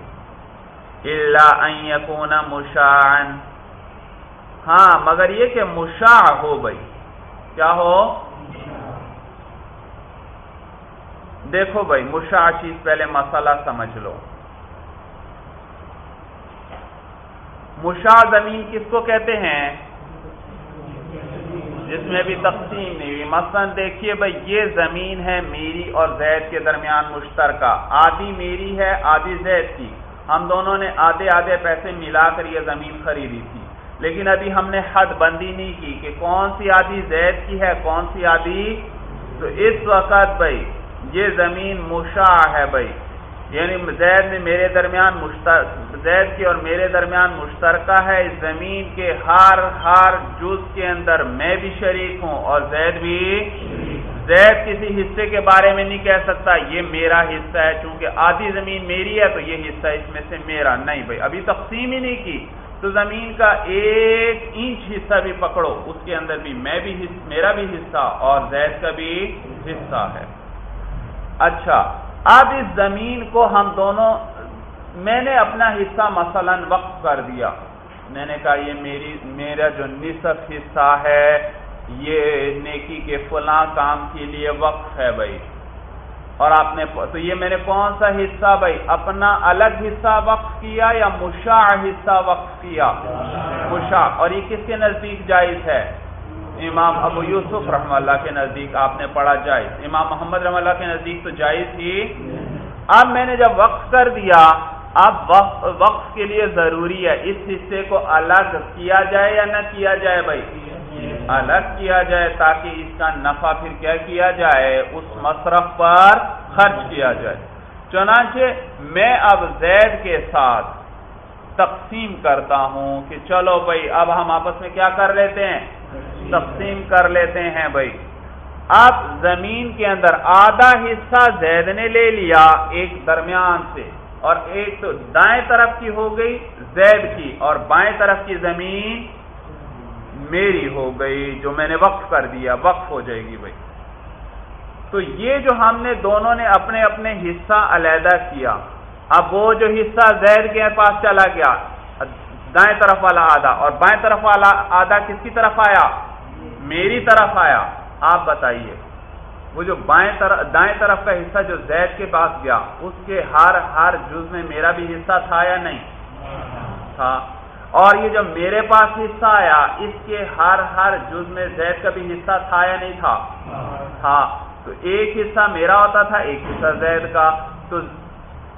اللہ يَكُونَ مُشَاعًا ہاں مگر یہ کہ مشاع ہو بھائی۔ کیا ہو؟ دیکھو بھائی مشاع چیز پہلے مسئلہ سمجھ لو۔ مشاع زمین کس کو کہتے ہیں؟ جس میں بھی تقسیم نہیں ہوئی۔ مثلا دیکھیے بھائی، یہ زمین ہے میری اور زید کے درمیان مشترکہ۔ آدھی میری ہے، آدھی زید کی۔ ہم دونوں نے آدھے آدھے پیسے ملا کر یہ زمین خریدی تھی۔ لیکن ابھی ہم نے حد بندی نہیں کی کہ کون سی آدھی زید کی ہے، کون سی آدھی؟ تو اس وقت بھائی یہ زمین مشاع ہے بھائی۔ یعنی زید میں میرے درمیان زید کی اور میرے درمیان مشترکہ ہے۔ اس زمین کے ہر ہر جز کے اندر میں بھی شریک ہوں اور زید بھی زید کسی حصے کے بارے میں نہیں کہہ سکتا۔ یہ میرا حصہ ہے۔ چونکہ آدھی زمین میری ہے تو یہ حصہ اس میں سے میرا نہیں بھائی۔ ابھی تقسیم ہی نہیں کی۔ تو زمین کا ایک انچ حصہ بھی پکڑو۔ اس کے اندر بھی میں بھی میرا بھی حصہ اور زید کا بھی حصہ ہے۔ اچھا اب اس زمین کو ہم دونوں، میں نے اپنا حصہ مثلا وقف کر دیا۔ میں نے کہا، یہ میری، میرا جو نصف حصہ ہے، یہ نیکی کے فلاں کام کے لیے وقف ہے بھائی۔ اور آپ نے، تو یہ میں نے کون سا حصہ بھائی؟ اپنا الگ حصہ وقف کیا یا مشاع حصہ وقف کیا؟ مشاع۔ اور یہ کس کے نزدیک جائز ہے؟ امام ابو یوسف رحم اللہ کے نزدیک آپ نے پڑھا جائز۔ امام محمد رحم اللہ کے نزدیک تو جائز ہی اب میں نے جب وقف کر دیا، اب وقف کے لیے ضروری ہے اس حصے کو الگ کیا جائے یا نہ کیا جائے بھائی؟ الگ کیا جائے تاکہ اس کا نفع پھر کیا کیا جائے؟ اس مصرف پر خرچ کیا جائے۔ چنانچہ میں اب زید کے ساتھ تقسیم کرتا ہوں کہ چلو بھائی، اب ہم آپس میں کیا کر لیتے ہیں؟ تقسیم کر لیتے ہیں بھائی۔ اب زمین کے اندر آدھا حصہ زید نے لے لیا ایک درمیان سے، اور ایک تو دائیں طرف کی ہو گئی زید کی، اور بائیں طرف کی زمین میری ہو گئی، جو میں نے وقف کر دیا، وقف ہو جائے گی بھائی۔ تو یہ جو ہم نے دونوں نے اپنے اپنے حصہ علیحدہ کیا، اب وہ جو حصہ زید کے پاس چلا گیا، دائیں طرف والا آدھا، اور بائیں طرف والا آدھا کس کی طرف آیا؟ میری طرف آیا، آپ بتائیے۔ وہ جو بائیں طرف، دائیں طرف کا حصہ جو زید کے پاس گیا، اس کے ہر ہر جز میں میرا بھی حصہ تھا یا نہیں؟ تھا۔ اور یہ جو میرے پاس حصہ آیا، اس کے ہر ہر جز میں زید کا بھی حصہ تھا یا نہیں تھا؟ تھا۔ تو ایک حصہ میرا ہوتا تھا، ایک حصہ زید کا۔ تو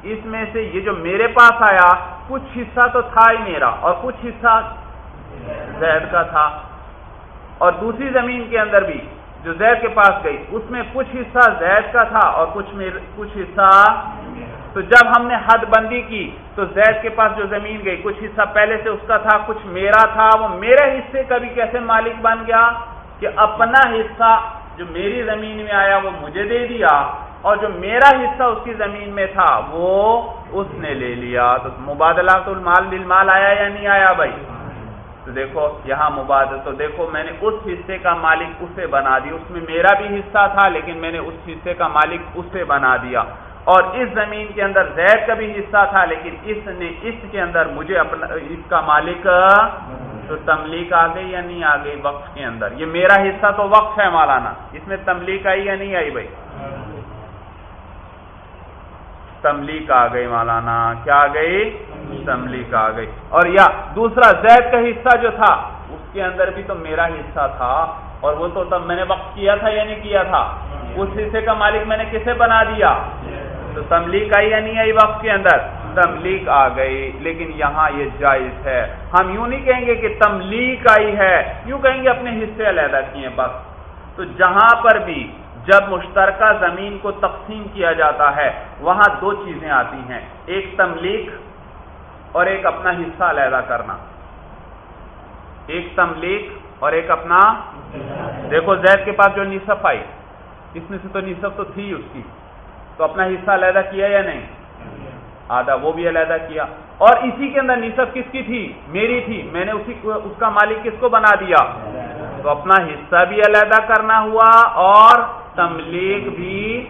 اس میں سے یہ جو میرے پاس آیا، کچھ حصہ تو تھا ہی میرا، اور کچھ حصہ زید کا تھا۔ اور دوسری زمین کے اندر بھی جو زید کے پاس گئی، اس میں کچھ حصہ زید کا تھا اور کچھ کچھ حصہ تو جب ہم نے حد بندی کی تو زید کے پاس جو زمین گئی، کچھ حصہ پہلے سے اس کا تھا، کچھ میرا تھا، وہ میرے حصے کا بھی کیسے مالک بن گیا کہ اپنا حصہ جو میری زمین میں آیا وہ مجھے دے دیا اور جو میرا حصہ اس کی زمین میں تھا وہ اس نے لے لیا۔ تو مبادلہ تو مال بل مال آیا یا نہیں آیا بھائی؟ تو دیکھو، یہاں مبادل تو دیکھو، میں نے اس حصے کا مالک اسے بنا دیا۔ اس میں میرا بھی حصہ تھا، لیکن میں نے اس حصے کا مالک اسے بنا دیا۔ اور اس زمین کے اندر زید کا بھی حصہ تھا، لیکن اس نے اس کے اندر مجھے اپنا، اس کا مالک، تو تملیک آ گئی یا نہیں آ گئی؟ وقف کے اندر۔ یہ میرا حصہ تو وقف ہے مولانا۔ اس میں تملیک آئی یا نہیں آئی بھائی؟ تملیک آ گئی مولانا، کیا آ گئی؟ تملیک آ گئی۔ اور یا دوسرا زید کا حصہ جو تھا، اس کے اندر بھی تو میرا حصہ تھا، اور وہ تو تب میں نے وقت کیا تھا یا نہیں کیا تھا؟ اس حصے کا مالک میں نے کسے بنا دیا؟ تو تملیک آئی یا نہیں آئی وقت کے اندر؟ تملیک آ گئی۔ لیکن یہاں یہ جائز ہے۔ ہم یوں نہیں کہیں گے کہ تملیک آئی ہے، یوں کہیں گے اپنے حصے علیحدہ کیے بس۔ تو جہاں پر بھی جب مشترکہ زمین کو تقسیم کیا جاتا ہے، وہاں دو چیزیں آتی ہیں، ایک تملیک اور ایک اپنا حصہ علیحدہ کرنا۔ ایک تملیک اور ایک اپنا۔ دیکھو زید کے پاس جو نصف آئی، اس میں سے تو نصف تو تھی اس کی۔ تو اپنا حصہ علیحدہ کیا یا نہیں؟ آدھا وہ بھی علیحدہ کیا۔ اور اسی کے اندر نصف کس کی تھی؟ میری تھی۔ میں نے اسی اس کا مالک کس کو بنا دیا؟ تو اپنا حصہ بھی علیحدہ کرنا ہوا اور تملیغ بھی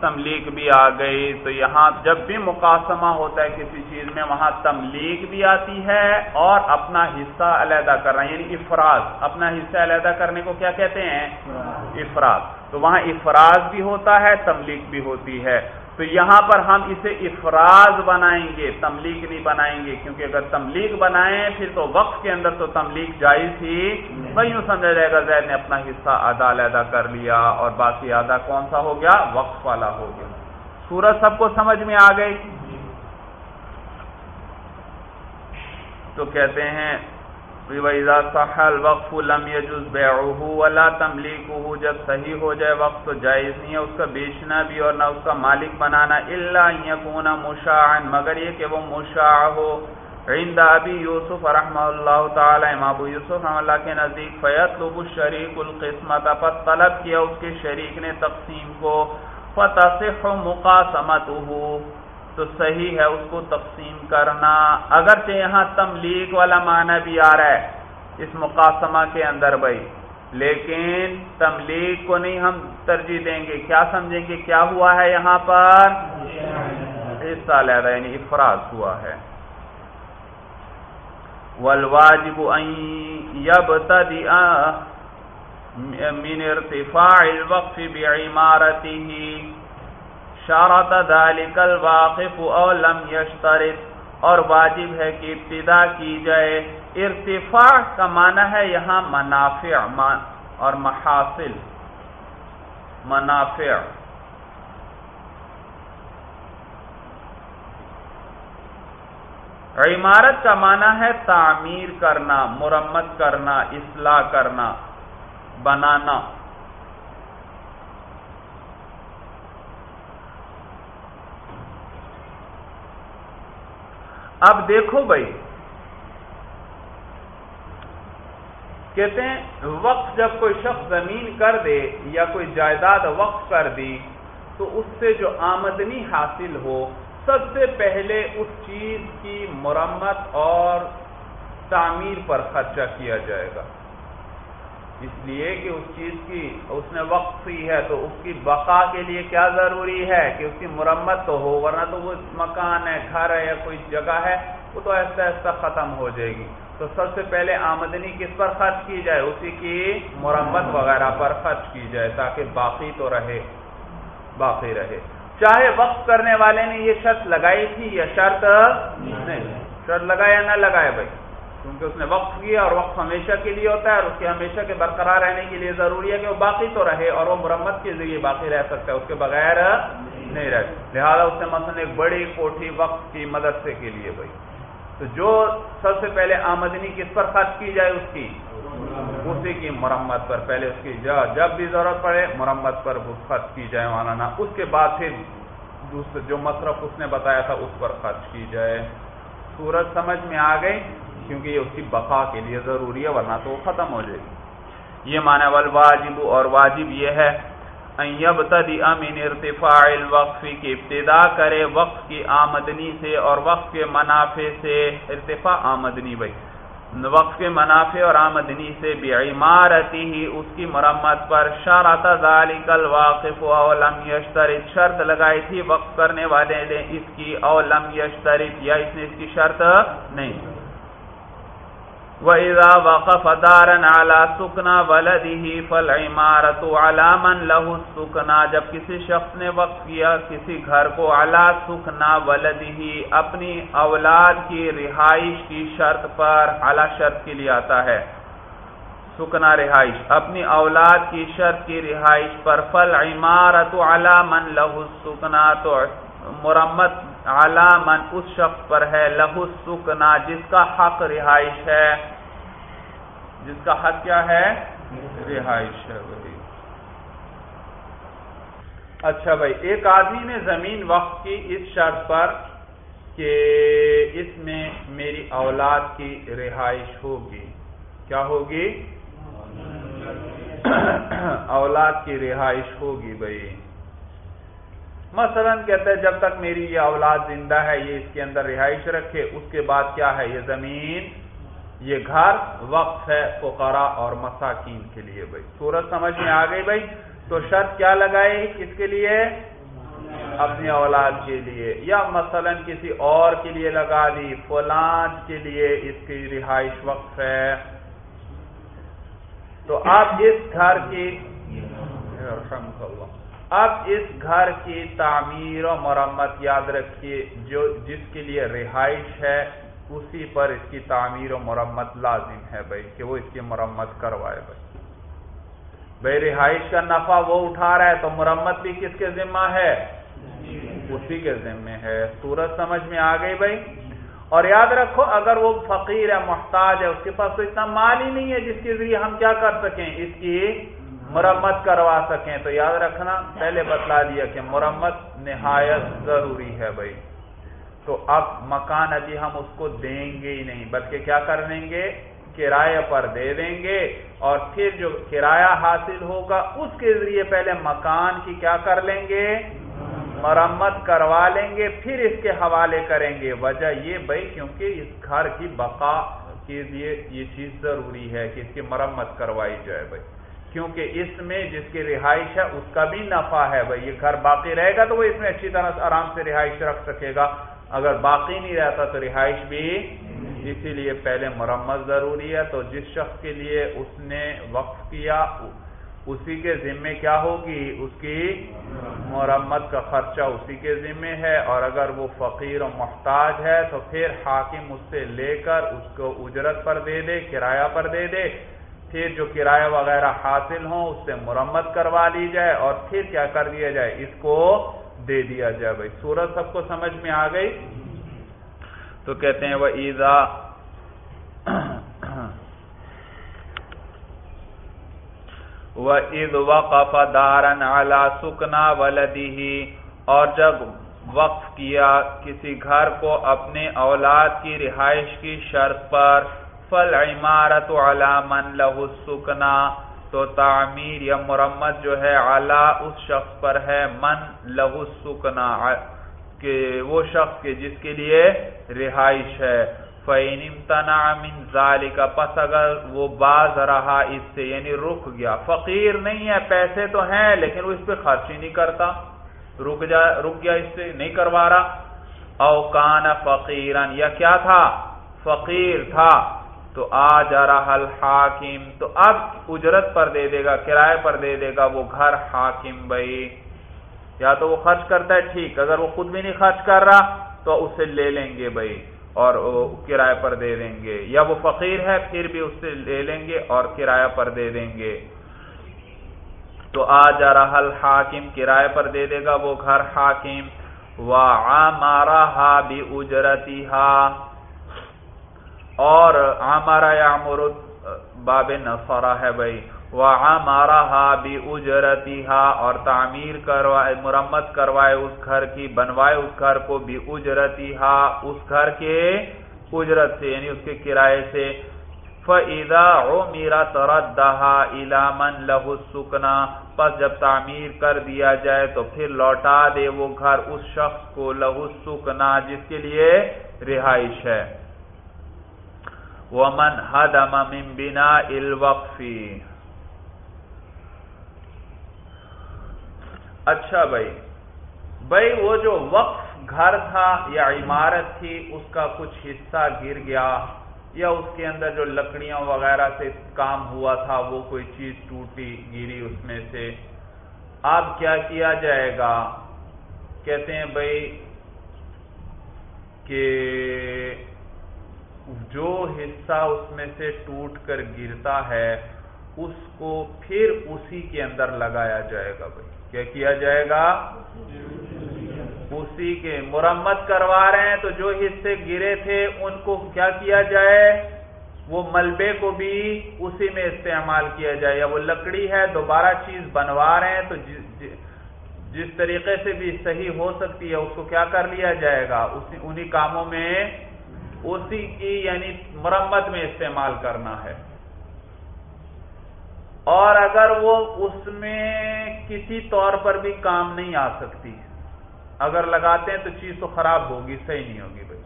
تملیغ بھی آ گئی تو یہاں جب بھی مقاسمہ ہوتا ہے کسی چیز میں وہاں تملیغ بھی آتی ہے اور اپنا حصہ علیحدہ کرنا یعنی افراد اپنا حصہ علیحدہ کرنے کو کیا کہتے ہیں؟ افراد۔ تو وہاں افراد بھی ہوتا ہے تملیغ بھی ہوتی ہے۔ تو یہاں پر ہم اسے افراز بنائیں گے، تملیغ نہیں بنائیں گے، کیونکہ اگر تملیغ بنائیں پھر تو وقت کے اندر تو تملیغ جائز تھی۔ بھائی یوں سمجھا جائے گا، زید نے اپنا حصہ ادا علیحدہ کر لیا اور باقی آدھا کون سا ہو گیا؟ وقف والا ہو گیا۔ سورج سب کو سمجھ میں آ گئی؟ تو کہتے ہیں وقف لم يجوز بيعه ولا تملیکه جب صحیح ہو جائے وقت تو جائز نہیں ہے اس کا بیچنا بھی اور نہ اس کا مالک بنانا الا يكون مشاعا، مگر یہ کہ وہ مشاع ہو۔ عند ابی یوسف رحمہ اللہ تعالی امام ابو یوسف رحمہ اللہ کے نزدیک فیطلب الشریک القسمت پس طلب کیا اس کے شریک نے تقسیم کو۔ فتصح مقاسمته۔ تو صحیح ہے اس کو تقسیم کرنا۔ اگرچہ یہاں تملیغ والا معنی بھی آ رہا ہے اس مقاسمہ کے اندر بھائی، لیکن تملیغ کو نہیں ہم ترجیح دیں گے۔ کیا سمجھیں گے؟ کیا ہوا ہے یہاں پر؟ حصہ لے رہا یعنی افراد ہوا ہے۔ والواجب ان يبتدئ من ارتفاع الوقف بعمارته۔ شرط ذلك الواقف او لم يشترط، اور واجب ہے کہ ابتدا کی جائے۔ ارتفاع کا معنی ہے یہاں منافع اور محاصل منافع۔ عمارت کا معنی ہے تعمیر کرنا، مرمت کرنا، اصلاح کرنا، بنانا۔ اب دیکھو بھائی۔ کہتے ہیں، وقت جب کوئی شخص زمین کر دے یا کوئی جائیداد وقف کر دی، تو اس سے جو آمدنی حاصل ہو، سب سے پہلے اس چیز کی مرمت اور تعمیر پر خرچہ کیا جائے گا۔ اس لیے کہ اس چیز کی اس نے وقت کی ہے، تو اس کی بقا کے لیے کیا ضروری ہے کہ اس کی مرمت تو ہو، ورنہ تو وہ مکان ہے، گھر ہے یا کوئی جگہ ہے، وہ تو ایسا ایسا ختم ہو جائے گی۔ تو سب سے پہلے آمدنی کس پر خرچ کی جائے؟ اسی کی مرمت وغیرہ پر خرچ کی جائے تاکہ باقی تو رہے، باقی رہے۔ چاہے وقت کرنے والے نے یہ شرط لگائی تھی یا شرط؟ نہیں۔ شرط لگایا نہ لگائے بھائی؟ کیونکہ اس نے وقت کیا اور وقت ہمیشہ کے لیے ہوتا ہے اور اس کے ہمیشہ کے برقرار رہنے کے لیے ضروری ہے کہ وہ باقی تو رہے اور وہ مرمت کے ذریعے باقی رہ سکتا ہے، اس کے بغیر نہیں رہ لہٰذا اس نے مثلاً ایک بڑی کوٹھی وقت کی مدد سے کے لیے بھائی۔ تو جو سب سے پہلے آمدنی کس پر خرچ کی جائے اس کی؟ اسی کی مرمت پر۔ پہلے اس کی جب بھی ضرورت پڑے مرمت پر خرچ کی جائے مولانا۔ اس کے بعد پھر دوسرے جو مصرف اس نے بتایا تھا اس پر خرچ کی جائے۔ سورج سمجھ میں آ گئی۔ کیونکہ یہ اس کی بقا کے لیے ضروری ہے، ورنہ تو وہ ختم ہو جائے گی۔ یہ معنی والواجب اور واجب یہ ہے امین ارتفاع الوقف کی ابتدا کرے وقف کی آمدنی سے اور وقف کے منافع سے۔ ارتفاع آمدنی بھائی۔ وقف کے منافع اور آمدنی سے بھی عمارتی ہی اس کی مرمت پر شرط ذالک الواقف، او لم یشترط، شرط لگائی تھی وقف کرنے والے نے اس کی، او لم یشترط، یا اس نے اس کی شرط نہیں۔ وَإِذَا وَقَفَ دَارًا عَلَى سُكْنَا وَلَدِهِ فَالْعِمَارَةُ عَلَى مَنْ لَهُ السُّكْنَا جب کسی شخص نے وقف کیا، کسی گھر کو عَلَى سُكْنَا وَلَدِهِ، اپنی اولاد کی رہائش کی شرط پر عَلَى شرط کے لیے آتا ہے۔ سکنا رہائش۔ اپنی اولاد کی شرط کی رہائش پر فَالْعِمَارَةُ عَلَى مَنْ لَهُ السُّكْنَا تو مرمت من اس شخص پر ہے لہو سکنا جس کا حق رہائش ہے۔ جس کا حق کیا ہے؟ رہائش ہے وہی۔ اچھا بھائی ایک آدمی نے زمین وقت کی اس شرط پر کہ اس میں میری اولاد کی رہائش ہوگی۔ کیا ہوگی؟ اولاد کی رہائش ہوگی بھائی۔ مثلا کہتے ہیں جب تک میری یہ اولاد زندہ ہے، یہ اس کے اندر رہائش رکھے، اس کے بعد کیا ہے؟ یہ زمین، یہ گھر وقت ہے فقراء اور مساکین کے لیے بھائی۔ سورج سمجھ میں آ گئی بھائی؟ تو شرط کیا لگائی کس کے لیے؟ اپنی اولاد کے لیے۔ یا مثلا کسی اور کے لیے لگا دی، فلان کے لیے اس کی رہائش وقت ہے۔ تو آپ اس گھر کی اب اس گھر کی تعمیر و مرمت یاد رکھیے، جو جس کے لیے رہائش ہے، اسی پر اس کی تعمیر و مرمت لازم ہے بھائی، کہ وہ اس کی مرمت کروائے بھائی۔ بھائی، رہائش کا نفع وہ اٹھا رہا ہے، تو مرمت بھی کس کے ذمہ ہے؟ اسی کے ذمہ ہے۔ سورج سمجھ میں آ گئی بھائی؟ اور یاد رکھو، اگر وہ فقیر ہے، محتاج ہے، اس کے پاس تو اتنا مال ہی نہیں ہے، جس کے ذریعے ہم کیا کر سکیں؟ اس کی مرمت کروا سکیں تو یاد رکھنا، پہلے بتلا دیا کہ مرمت نہایت ضروری ہے بھائی۔ تو اب مکان ابھی ہم اس کو دیں گے ہی نہیں، بلکہ کیا کر لیں گے؟ کرایہ پر دے دیں گے۔ اور پھر جو کرایہ حاصل ہوگا، اس کے ذریعے پہلے مکان کی کیا کر لیں گے؟ مرمت کروا لیں گے، پھر اس کے حوالے کریں گے۔ وجہ یہ بھائی، کیونکہ اس گھر کی بقا کے لیے یہ چیز ضروری ہے کہ اس کی مرمت کروائی جائے بھائی۔ کیونکہ اس میں جس کی رہائش ہے، اس کا بھی نفع ہے بھائی۔ یہ گھر باقی رہے گا تو وہ اس میں اچھی طرح آرام سے رہائش رکھ سکے گا۔ اگر باقی نہیں رہتا تو رہائش بھی اسی لیے پہلے مرمت ضروری ہے۔ تو جس شخص کے لیے اس نے وقف کیا، اسی کے ذمے کیا ہوگی؟ اس کی مرمت کا خرچہ اسی کے ذمے ہے۔ اور اگر وہ فقیر و محتاج ہے تو پھر حاکم اس سے لے کر اس کو اجرت پر دے دے، کرایہ پر دے دے۔ پھر جو کرایہ وغیرہ حاصل ہوں، اس سے مرمت کروا لی جائے اور پھر کیا کر دیا جائے؟ اس کو دے دیا جائے۔ بھائی سورج سب کو سمجھ میں آ گئی؟ تو کہتے ہیں وہ عیدا وہ عید وقف دارن اعلی سکنا ولدی اور جب وقف کیا، کسی گھر کو اپنے اولاد کی رہائش کی شرط پر فل عمارت من لہ سکنا تو تعمیر یا مرمت جو ہے اعلیٰ اس شخص پر ہے من لہو سکنا کہ وہ شخص کے جس کے لیے رہائش ہے۔ فعین امتنا من ظال کا پس اگر وہ باز رہا اس سے یعنی رک گیا۔ فقیر نہیں ہے، پیسے تو ہیں، لیکن وہ اس پہ خرچ ہی نہیں کرتا۔ رک جا، رک گیا اس سے، نہیں کروا رہا۔ اوکان فقیرن، یا کیا تھا؟ فقیر تھا۔ تو آ جا رہا الحاکم، تو اب اجرت پر دے دے گا، کرائے پر دے دے گا وہ گھر حاکم بھائی۔ یا تو وہ خرچ کرتا ہے، ٹھیک، اگر وہ خود بھی نہیں خرچ کر رہا تو اسے لے لیں گے بھائی اور کرائے پر دے دیں گے۔ یا وہ فقیر ہے، پھر بھی اس سے لے لیں گے اور کرایہ پر دے دیں گے۔ تو آ جا رہا الحاکم، کرائے پر دے دے گا وہ گھر حاکم۔ و مارا ہا بھی اجرتی اور ہمارا یا مرد باب نفرا ہے بھائی وہ ہمارا ہا بھی اجرتی اور تعمیر کروائے، مرمت کروائے اس گھر کی، بنوائے اس گھر کو بھی اجرتی اس گھر کے اجرت سے یعنی اس کے کرائے سے۔ فعدا او میرا تردہ علامن لہو سکنا پس جب تعمیر کر دیا جائے تو پھر لوٹا دے وہ گھر اس شخص کو لہو سکنا جس کے لیے رہائش ہے۔ ومن هدم من بناء الوقف اچھا بھائی بھائی وہ جو وقف گھر تھا یا عمارت تھی، اس کا کچھ حصہ گر گیا یا اس کے اندر جو لکڑیاں وغیرہ سے کام ہوا تھا، وہ کوئی چیز ٹوٹی، گری اس میں سے۔ اب کیا کیا جائے گا؟ کہتے ہیں بھائی کہ جو حصہ اس میں سے ٹوٹ کر گرتا ہے، اس کو پھر اسی کے اندر لگایا جائے گا بھائی۔ کیا کیا جائے گا؟ اسی کے۔ مرمت کروا رہے ہیں تو جو حصے گرے تھے، ان کو کیا کیا جائے؟ وہ ملبے کو بھی اسی میں استعمال کیا جائے۔ یا وہ لکڑی ہے، دوبارہ چیز بنوا رہے ہیں تو جس طریقے سے بھی صحیح ہو سکتی ہے، اس کو کیا کر لیا جائے گا؟ اسی، انہی کاموں میں اسی کی یعنی مرمت میں استعمال کرنا ہے۔ اور اگر وہ اس میں کسی طور پر بھی کام نہیں آ سکتی، اگر لگاتے ہیں تو چیز تو خراب ہوگی، صحیح نہیں ہوگی بھائی۔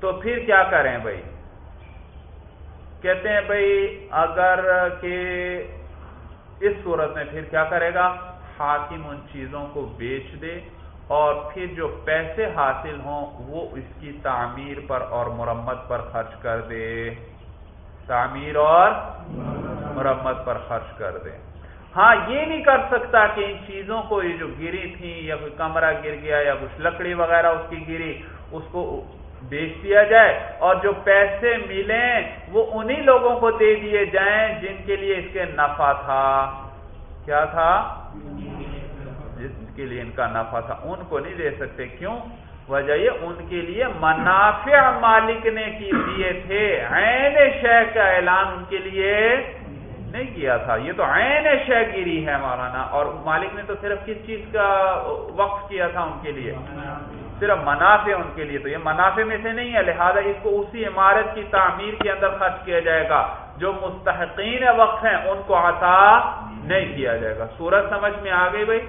تو پھر کیا کریں بھائی؟ کہتے ہیں بھائی، اگر کہ اس صورت میں پھر کیا کرے گا؟ حاکم ان چیزوں کو بیچ دے۔ اور پھر جو پیسے حاصل ہوں وہ اس کی تعمیر پر اور مرمت پر خرچ کر دے۔ تعمیر اور مرمت پر خرچ کر دے۔ ہاں یہ نہیں کر سکتا کہ ان چیزوں کو یہ جو گری تھی یا کوئی کمرہ گر گیا یا کچھ لکڑی وغیرہ اس کی گری، اس کو بیچ دیا جائے اور جو پیسے ملیں وہ انہی لوگوں کو دے دیے جائیں جن کے لیے اس کے نفع تھا۔ کیا تھا؟ کے لیے ان کا نفع تھا، ان کو نہیں دے سکتے۔ کیوں؟ وجہ یہ، ان کے لیے منافع مالک نے کی، دیے تھے۔ عین شہ کا اعلان ان کے لیے نہیں کیا تھا۔ یہ تو عین شہ گیری ہے مولانا۔ اور مالک نے تو صرف کس چیز کا وقف کیا تھا ان کے لیے؟ صرف منافع ان کے لیے۔ تو یہ منافع میں سے نہیں ہے، لہذا اس کو اسی عمارت کی تعمیر کے اندر خرچ کیا جائے گا۔ جو مستحقین وقت ہیں، ان کو عطا نہیں کیا جائے گا۔ سورج سمجھ میں آ گئی بھائی؟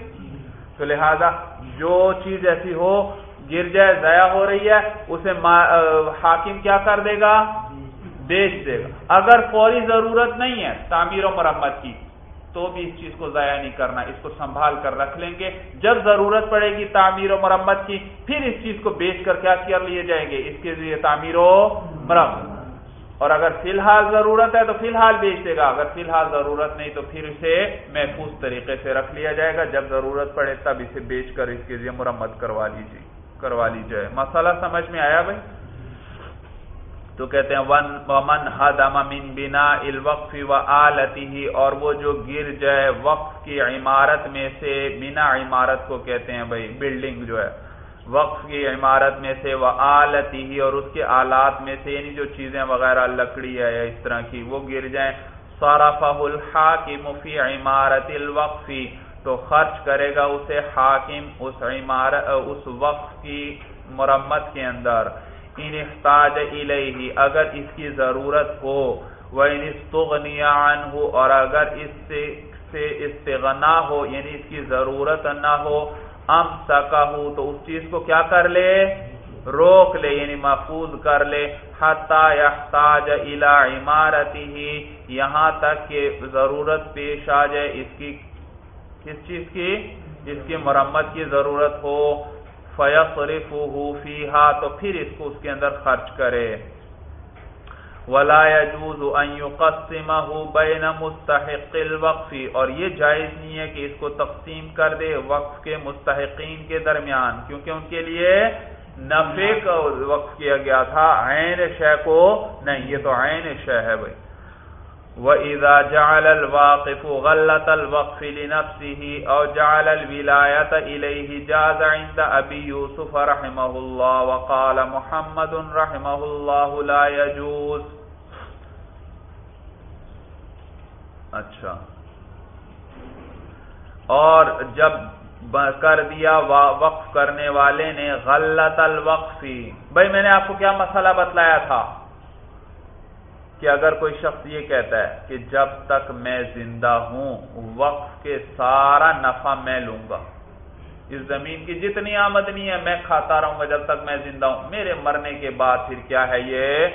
تو لہذا جو چیز ایسی ہو، گر جائے، ضائع ہو رہی ہے، اسے حاکم کیا کر دے گا؟ بیچ دے گا۔ اگر فوری ضرورت نہیں ہے تعمیر و مرمت کی، تو بھی اس چیز کو ضائع نہیں کرنا، اس کو سنبھال کر رکھ لیں گے۔ جب ضرورت پڑے گی تعمیر و مرمت کی، پھر اس چیز کو بیچ کر کیا کر لیے جائیں گے؟ اس کے لیے تعمیر و مرمت اور اگر فی الحال ضرورت ہے تو فی الحال بیچ دے گا، اگر فی الحال ضرورت نہیں تو پھر اسے محفوظ طریقے سے رکھ لیا جائے گا، جب ضرورت پڑے تب اسے بیچ کر اس کے لیے مرمت کروا لیجیے کروا لی جائے مسئلہ سمجھ میں آیا بھائی؟ تو کہتے ہیں، ون ومن حدم من بنا الوقف و آلتی اور وہ جو گر جائے وقف کی عمارت میں سے، بنا عمارت کو کہتے ہیں بھائی، بلڈنگ جو ہے۔ وقف کی عمارت میں سے، وہ آلتی ہی اور اس کے آلات میں سے یعنی جو چیزیں وغیرہ، لکڑی ہے یا اس طرح کی، وہ گر جائیں۔ صرفہ الحاکم فی عمارت الوقفی تو خرچ کرے گا اسے حاکم اس عمارت اس وقف کی مرمت کے اندر۔ ان احتاج الیہ، اگر اس کی ضرورت ہو وہ ان استغنیا اور اگر اس سے استغنا ہو یعنی اس کی ضرورت نہ ہو ام سکا تو اس چیز کو کیا کر لے؟ روک لے یعنی محفوظ کر لے۔ حتی یحتاج الى عمارتی ہی یہاں تک کہ ضرورت پیش آ جائے اس کی، کس چیز کی؟ جس کی مرمت کی ضرورت ہو۔ فَيَصْرِفُهُ فِيهَا تو پھر اس کو اس کے اندر خرچ کرے۔ وَلَا يَجُوزُ أَن يُقَسِّمَهُ بَيْنَ مُسْتَحِقِ الْوَقْفِ، اور یہ جائز نہیں ہے کہ اس کو تقسیم کر دے وقف کے مستحقین کے درمیان، کیونکہ ان کے لیے نفع کا وقف کیا گیا تھا، عین شے کو نہیں، یہ تو عین شے ہے بھائی۔ وَإِذَا جَعَلَ الْوَاقِفُ غَلَّةَ الْوَقْفِ لِنَفْسِهِ أَوْ جَعَلَ الْوِلَايَةَ إِلَيْهِ جَازَ عِنْدَ أَبِي يُوسُفَ رَحِمَهُ اللَّهُ وَقَالَ مُحَمَّدٌ رَحِمَهُ اللَّهُ لَا يَجُوز اچھا۔ اور جب کر دیا وقف کرنے والے نے غلط الوقفی بھائی میں نے آپ کو کیا مسئلہ بتلایا تھا کہ اگر کوئی شخص یہ کہتا ہے کہ جب تک میں زندہ ہوں، وقف کے سارا نفع میں لوں گا۔ اس زمین کی جتنی آمدنی ہے، میں کھاتا رہوں گا جب تک میں زندہ ہوں۔ میرے مرنے کے بعد پھر کیا ہے یہ؟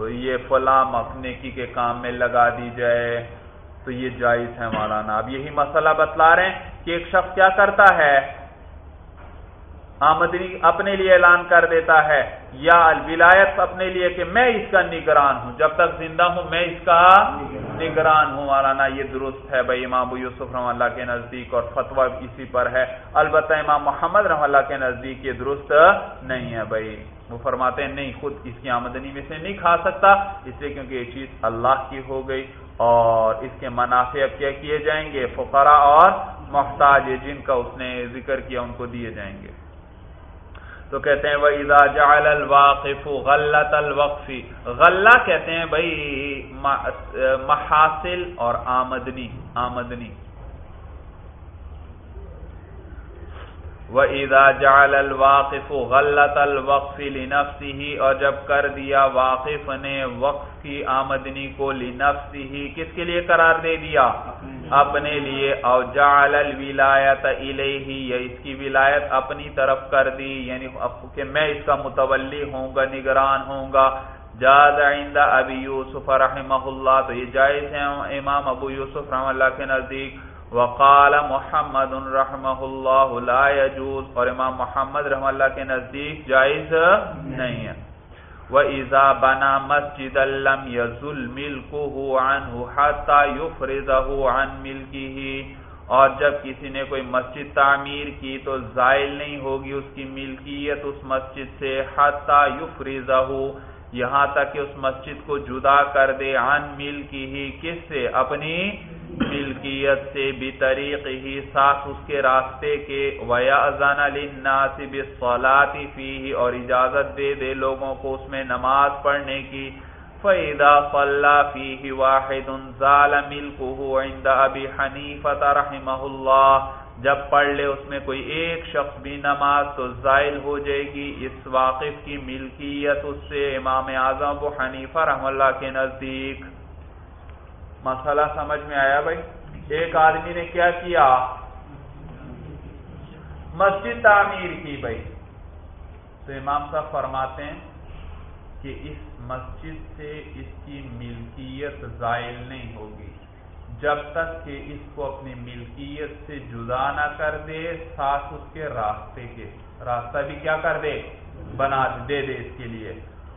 یہ فلاں مخنیکی کے کام میں لگا دی جائے، تو یہ جائز ہے مولانا۔ اب یہی مسئلہ بتلا رہے ہیں کہ ایک شخص کیا کرتا ہے؟ آمدنی اپنے لیے اعلان کر دیتا ہے یا ولایت اپنے لیے کہ میں اس کا نگران ہوں۔ جب تک زندہ ہوں میں اس کا نگران ہوں۔ مولانا، یہ درست ہے بھائی امام ابو یوسف رحم اللہ کے نزدیک اور فتویٰ اسی پر ہے۔ البتہ امام محمد رحم اللہ کے نزدیک یہ درست نہیں ہے بھائی۔ وہ فرماتے ہیں، نہیں، خود اس کی آمدنی میں سے نہیں کھا سکتا۔ اس لیے کیونکہ یہ چیز اللہ کی ہو گئی اور اس کے منافع اب کیا کیے جائیں گے؟ فقرا اور محتاج جن کا اس نے ذکر کیا ان کو دیے جائیں گے۔ تو کہتے ہیں وہ ادا جعل الواقف غلط الوقفی غلہ کہتے ہیں بھائی محاصل اور آمدنی آمدنی۔ وَإِذَا جَعَلَ الْوَاقِفُ غَلَّةَ الْوَقْفِ لِنَفْسِهِ، اور جب کر دیا واقف نے وقف کی آمدنی کو لِنَفْسِهِ، کس کے لیے قرار دے دیا؟ اپنے لیے. او جعل الولایت الیہ یا اس کی ولایت اپنی طرف کر دی. یعنی کہ میں اس کا متولی ہوں گا، نگران ہوں گا. جاز عند ابی یوسف رحمہ اللہ تو یہ جائز ہے امام ابو یوسف رحمہ اللہ کے نزدیک. وقال محمد رحمہ اللہ لا يجوز. اور امام محمد رحمہ اللہ کے نزدیک جائز نہیں ہے. وَإِذَا بَنَا مَسْجِدًا لَمْ يَزُلْ مِلْكُهُ عَنْهُ حَتَّى يُفْرِضَهُ عَنْ مِلْكِهِ. اور جب کسی نے کوئی مسجد تعمیر کی تو زائل نہیں ہوگی اس کی ملکیت اس مسجد سے حَتَّى يُفْرِضَهُ یہاں تک کہ اس مسجد کو جدا کر دے، عن ملکی کس سے؟ اپنی ملکیت سے بھی طریق ہی، ساتھ اس کے راستے کے۔ ویا ازان علی فی اور اجازت دے دے لوگوں کو اس میں نماز پڑھنے کی۔ فیدا فلاح فی واحد ظال ملک عند ابی حنیفت رحمہ اللہ جب پڑھ لے اس میں کوئی ایک شخص بھی نماز تو زائل ہو جائے گی۔ اس واقف کی ملکیت اس سے امام اعظم و حنیفہ رحم اللہ کے نزدیک۔ مسئلہ سمجھ میں آیا بھائی؟ ایک آدمی نے کیا کیا؟ مسجد تعمیر کی بھائی۔ تو امام صاحب فرماتے ہیں کہ اس مسجد سے اس کی ملکیت زائل نہیں ہوگی۔ جب تک کہ اس کو اپنی ملکیت سے جدا نہ کر دے، ساتھ اس کے راستے کے، راستہ بھی کیا کر دے؟ بنا دے دے اس کے لیے۔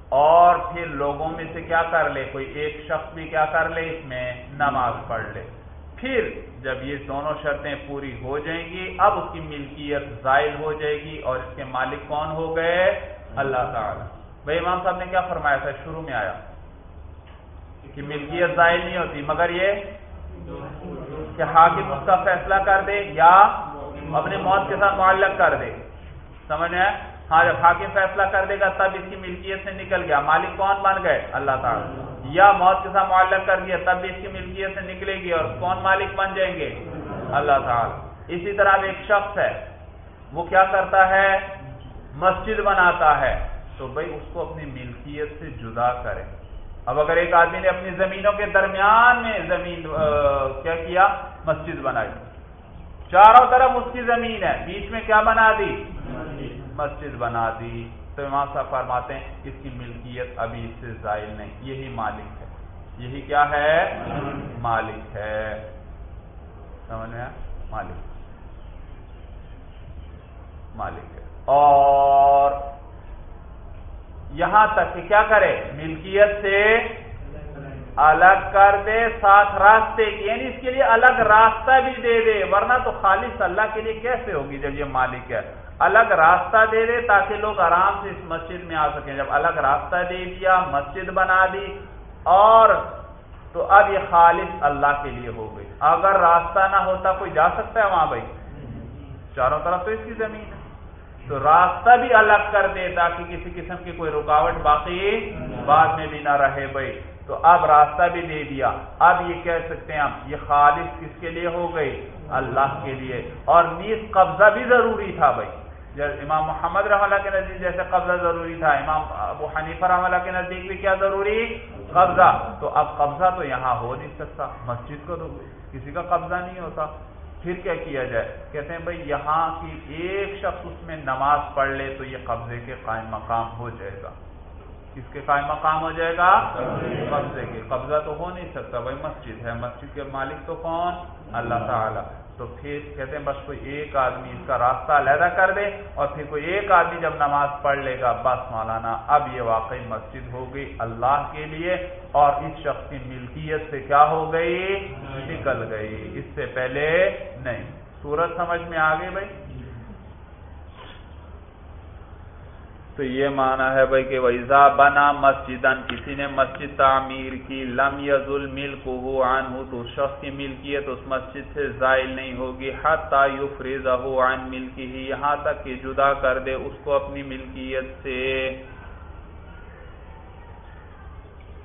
اور پھر لوگوں میں سے کیا کر لے؟ کوئی ایک شخص بھی کیا کر لے؟ اس میں نماز پڑھ لے۔ پھر جب یہ دونوں شرطیں پوری ہو جائیں گی، اب اس کی ملکیت زائل ہو جائے گی اور اس کے مالک کون ہو گئے؟ اللہ تعالی۔ بھائی، امام صاحب نے کیا فرمایا تھا؟ شروع میں آیا کہ ملکیت زائل نہیں ہوتی، مگر یہ کہ حاکم اس کا فیصلہ کر دے یا اپنی موت کے ساتھ معلق کر دے۔ سمجھ میں ہاں جب حاکم فیصلہ کر دے گا تب اس کی ملکیت سے نکل گیا، مالک کون بن گئے؟ اللہ تعالیٰ۔ یا موت کے ساتھ معلق کر دیا، تب بھی اس کی ملکیت سے نکلے گی اور کون مالک بن جائیں گے؟ اللہ تعالیٰ۔ اسی طرح ایک شخص ہے، وہ کیا کرتا ہے؟ مسجد بناتا ہے۔ تو بھائی اس کو اپنی ملکیت سے جدا کرے۔ اب اگر ایک آدمی نے اپنی زمینوں کے درمیان میں زمین کیا کیا؟ مسجد بنائی۔ چاروں طرف اس کی زمین ہے۔ بیچ میں کیا بنا دی؟ مسجد بنا دی۔ تو امام صاحب فرماتے ہیں، اس کی ملکیت ابھی اس سے زائل نہیں۔ یہی مالک ہے۔ یہی کیا ہے؟ مالک ہے۔ سمجھ میں مالک۔ مالک ہے۔ اور یہاں تک کہ کیا کرے؟ ملکیت سے الگ کر دے، ساتھ راستے یعنی اس کے لیے الگ راستہ بھی دے دے، ورنہ تو خالص اللہ کے لیے کیسے ہوگی جب یہ مالک ہے؟ الگ راستہ دے دے تاکہ لوگ آرام سے اس مسجد میں آ سکیں۔ جب الگ راستہ دے دیا، مسجد بنا دی، اور تو اب یہ خالص اللہ کے لیے ہو گئی۔ اگر راستہ نہ ہوتا، کوئی جا سکتا ہے وہاں بھائی؟ چاروں طرف تو اس کی زمین ہے۔ تو راستہ بھی الگ کر دے تاکہ کسی قسم کی کوئی رکاوٹ باقی بعد میں بھی نہ رہے بھائی۔ تو اب راستہ بھی دے دیا۔ اب یہ کہہ سکتے ہیں ہم، یہ خالص کس کے لیے ہو گئی؟ اللہ کے لیے۔ اور نیز قبضہ بھی ضروری تھا بھائی۔ امام محمد رحم اللہ کے نزدیک جیسے قبضہ ضروری تھا۔ امام ابو حنیفہ رحم اللہ کے نزدیک بھی کیا ضروری؟ قبضہ۔ تو اب قبضہ تو یہاں ہو نہیں سکتا۔ مسجد کو تو کسی کا قبضہ نہیں ہوتا۔ پھر کیا کیا جائے؟ کہتے ہیں بھائی یہاں کی ایک شخص اس میں نماز پڑھ لے تو یہ قبضے کے قائم مقام ہو جائے گا۔ کس کے قائم مقام ہو جائے گا؟ قبضے کے۔ قبضہ تو ہو نہیں سکتا بھائی مسجد ہے۔ مسجد کے مالک تو کون؟ اللہ تعالیٰ۔ تو پھر کہتے ہیں بس کوئی ایک آدمی اس کا راستہ علیحدہ کر دے اور پھر کوئی ایک آدمی جب نماز پڑھ لے گا بس مولانا اب یہ واقعی مسجد ہو گئی اللہ کے لیے اور اس شخص کی ملکیت سے کیا ہو گئی؟ نکل گئی۔ اس سے پہلے نہیں۔ سورج سمجھ میں آ گئی بھائی؟ تو یہ مانا ہے بھائی کہ ویزا بنا مسجد کسی نے مسجد تعمیر کی، لم یز الملک ہو عن ہو تو شخص کی ملکیت اس مسجد سے زائل نہیں ہوگی، حتی یفرزہ عن ملکی ہی یہاں تک کہ جدا کر دے اس کو اپنی ملکیت سے۔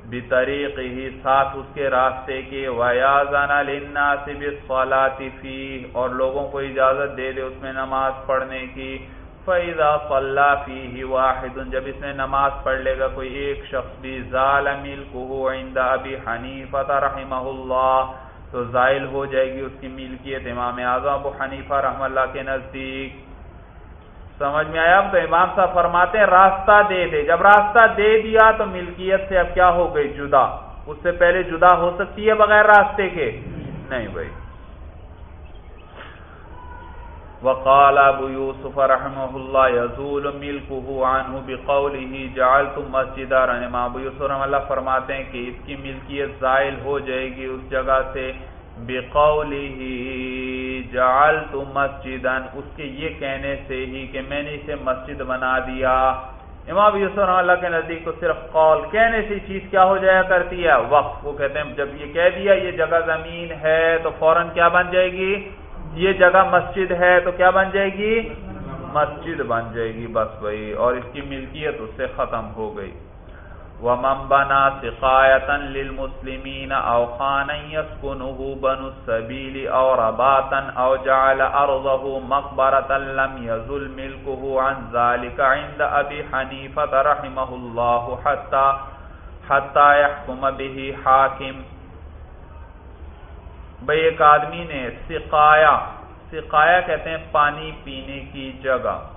بطریق ہی ساتھ اس کے راستے کے۔ ویازن للناس بالصلاة فی اور لوگوں کو اجازت دے دے اس میں نماز پڑھنے کی۔ فَإِذَا صَلَّى فِيهِ وَاحِدٌ، جب اس میں نماز پڑھ لے گا، کوئی ایک شخص بھی، زَالَ مِلْكُهُ عِنْدَ أَبِي حَنِيفَةَ رَحِمَهُ اللَّهِ، تو زائل ہو جائے گی اس کی ملکیت امام اعظم ابو حنیفہ رحم اللہ کے نزدیک۔ سمجھ میں آیا؟ اب تو امام صاحب فرماتے ہیں، راستہ دے دے۔ جب راستہ دے دیا تو ملکیت سے اب کیا ہو گئی؟ جدا۔ اس سے پہلے جدا ہو سکتی ہے بغیر راستے کے؟ نہیں بھائی۔ وقال ابو یوسف رحمہ اللہ، یزول ملکه عنہ بقوله جعلت مسجد امام ابو یوسف رحمہ اللہ فرماتے ہیں کہ اس کی ملکیت زائل ہو جائے گی اس جگہ سے. بقوله جعلت مسجدا. اس کے یہ کہنے سے ہی کہ میں نے اسے مسجد بنا دیا. امام ابو یوسف رحمہ اللہ کے نزدیک تو صرف قول، کہنے سے چیز کیا ہو جایا کرتی ہے؟ وقت. وہ کہتے ہیں، جب یہ کہہ دیا یہ جگہ زمین ہے تو فوراً کیا بن جائے گی؟ یہ جگہ مسجد ہے تو کیا بن جائے گی؟ مسجد بن جائے گی، بس بھائی اور اس کی ملکیت اس سے ختم ہو گئی۔ ومن بنا سقایتا للمسلمین او خانا يسكنه بنو السبیل او رباتا او جعل ارضه مقبرتا لم يزل ملكه عن ذلك عند ابی حنیفت رحمه الله حتى حتى يحكم به حاکم بھئی ایک آدمی نے سقایا سقایا کہتے ہیں پانی پینے کی جگہ۔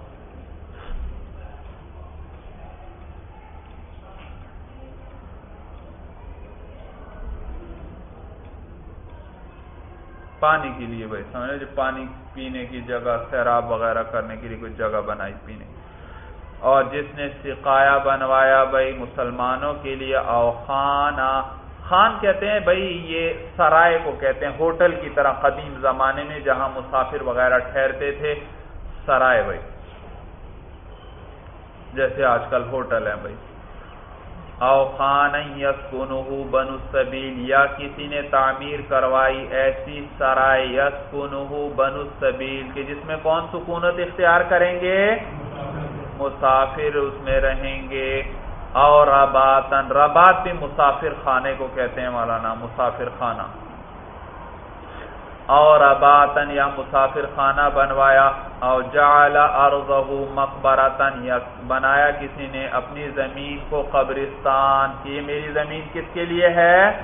پانی کے لیے بھائی سمجھے جو جی؟ پانی پینے کی جگہ، سیراب وغیرہ کرنے کے لیے کوئی جگہ بنائی پینے۔ اور جس نے سقایا، بنوایا بھائی، مسلمانوں کے لیے او خانہ۔ خان کہتے ہیں، بھائی، یہ سرائے کو کہتے ہیں، ہوٹل کی طرح قدیم زمانے میں جہاں مسافر وغیرہ ٹھہرتے تھے، سرائے بھائی۔ جیسے آج کل ہوٹل ہیں بھائی۔ او خان یسکنہ بن السبیل، یا کسی نے تعمیر کروائی ایسی سرائے یسکنہ بن السبیل کہ جس میں کون سکونت اختیار کریں گے؟ مسافر اس میں رہیں گے۔ اور رباتن ربات بھی مسافر خانے کو کہتے ہیں مولانا، مسافر خانہ۔ اور اباتن یا مسافر خانہ بنوایا، اور جعل ارضه مقبرتن، یا بنایا کسی نے اپنی زمین کو قبرستان کی۔ میری زمین کس کے لیے ہے؟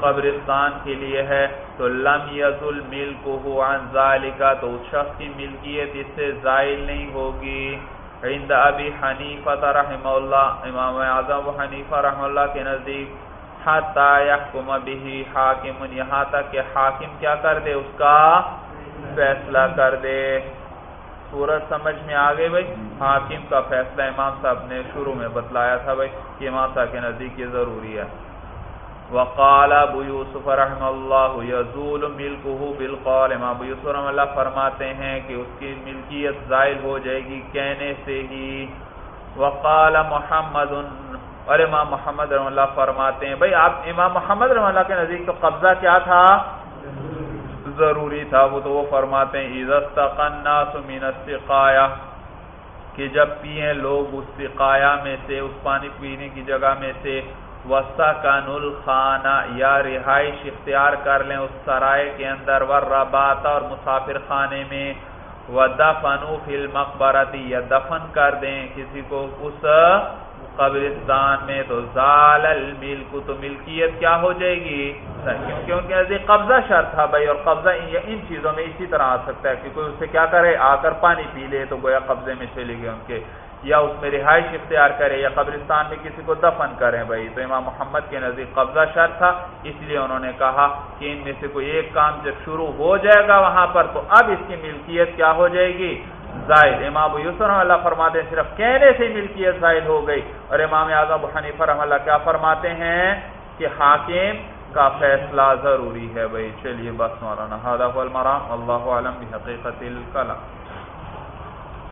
قبرستان کے لیے ہے۔ تو لم یزل ملکہ عن ذالکا تو اس شخص کی ملکیت اس سے زائل نہیں ہوگی۔ عند ابی حنیفہ رحمہ اللہ، امام اعظم و حنیفہ رحمہ اللہ کے نزدیک، حتی یحکم به حاکم، یہاں تک کہ حاکم کیا کر دے، اس کا فیصلہ کر دے۔ سورج سمجھ میں آگے بھائی؟ حاکم کا فیصلہ امام صاحب نے شروع میں بتلایا تھا بھائی کہ امام صاحب کے نزدیک یہ ضروری ہے۔ وقال ابو یوسف رحم اللہ یزول ملکہ بالقول. امام ابو یوسف رحم اللہ فرماتے ہیں کہ اس کی ملکیت زائل ہو جائے گی کہنے سے ہی. وقال محمد، اور امام محمد رحم اللہ فرماتے ہیں، بھائی آپ امام محمد رحم اللہ کے نزدیک تو قبضہ کیا تھا؟ ضروری تھا، وہ تو وہ فرماتے ہیں عزت الناس من السقایا کہ جب پیئیں لوگ اس سقایا میں سے، اس پانی پینے کی جگہ میں سے وسکن الخانہ یا رہائش اختیار کر لیں اس سرائے کے اندر وربات اور مسافر خانے میں، ودفنوا فی المقبرتی یا دفن کر دیں کسی کو اس قبرستان میں۔ تو زال الملک، تو ملکیت کیا ہو جائے گی؟ کیونکہ نزدیک قبضہ شرط تھا بھائی، اور قبضہ ان چیزوں میں اسی طرح آ سکتا ہے کہ کوئی اسے کیا کرے؟ آ کر پانی پی لے، تو گویا قبضے میں چلے گئے ان کے۔ یا اس میں رہائش اختیار کرے یا قبرستان میں کسی کو دفن کریں بھائی، تو امام محمد کے نزدیک قبضہ شرط تھا، اس لیے انہوں نے کہا کہ ان میں سے کوئی ایک کام جب شروع ہو جائے گا وہاں پر، تو اب اس کی ملکیت کیا ہو جائے گی؟ زائد۔ امام یوسف اللہ فرماتے ہیں، صرف کہنے سے ملکیت زائد ہو گئی۔ اور امام اعظم حنیفہ رحم اللہ کیا فرماتے ہیں؟ کہ حاکم کا فیصلہ ضروری ہے بھائی۔ چلیے بس مولانا اللہ علم بحقیقت الکلام۔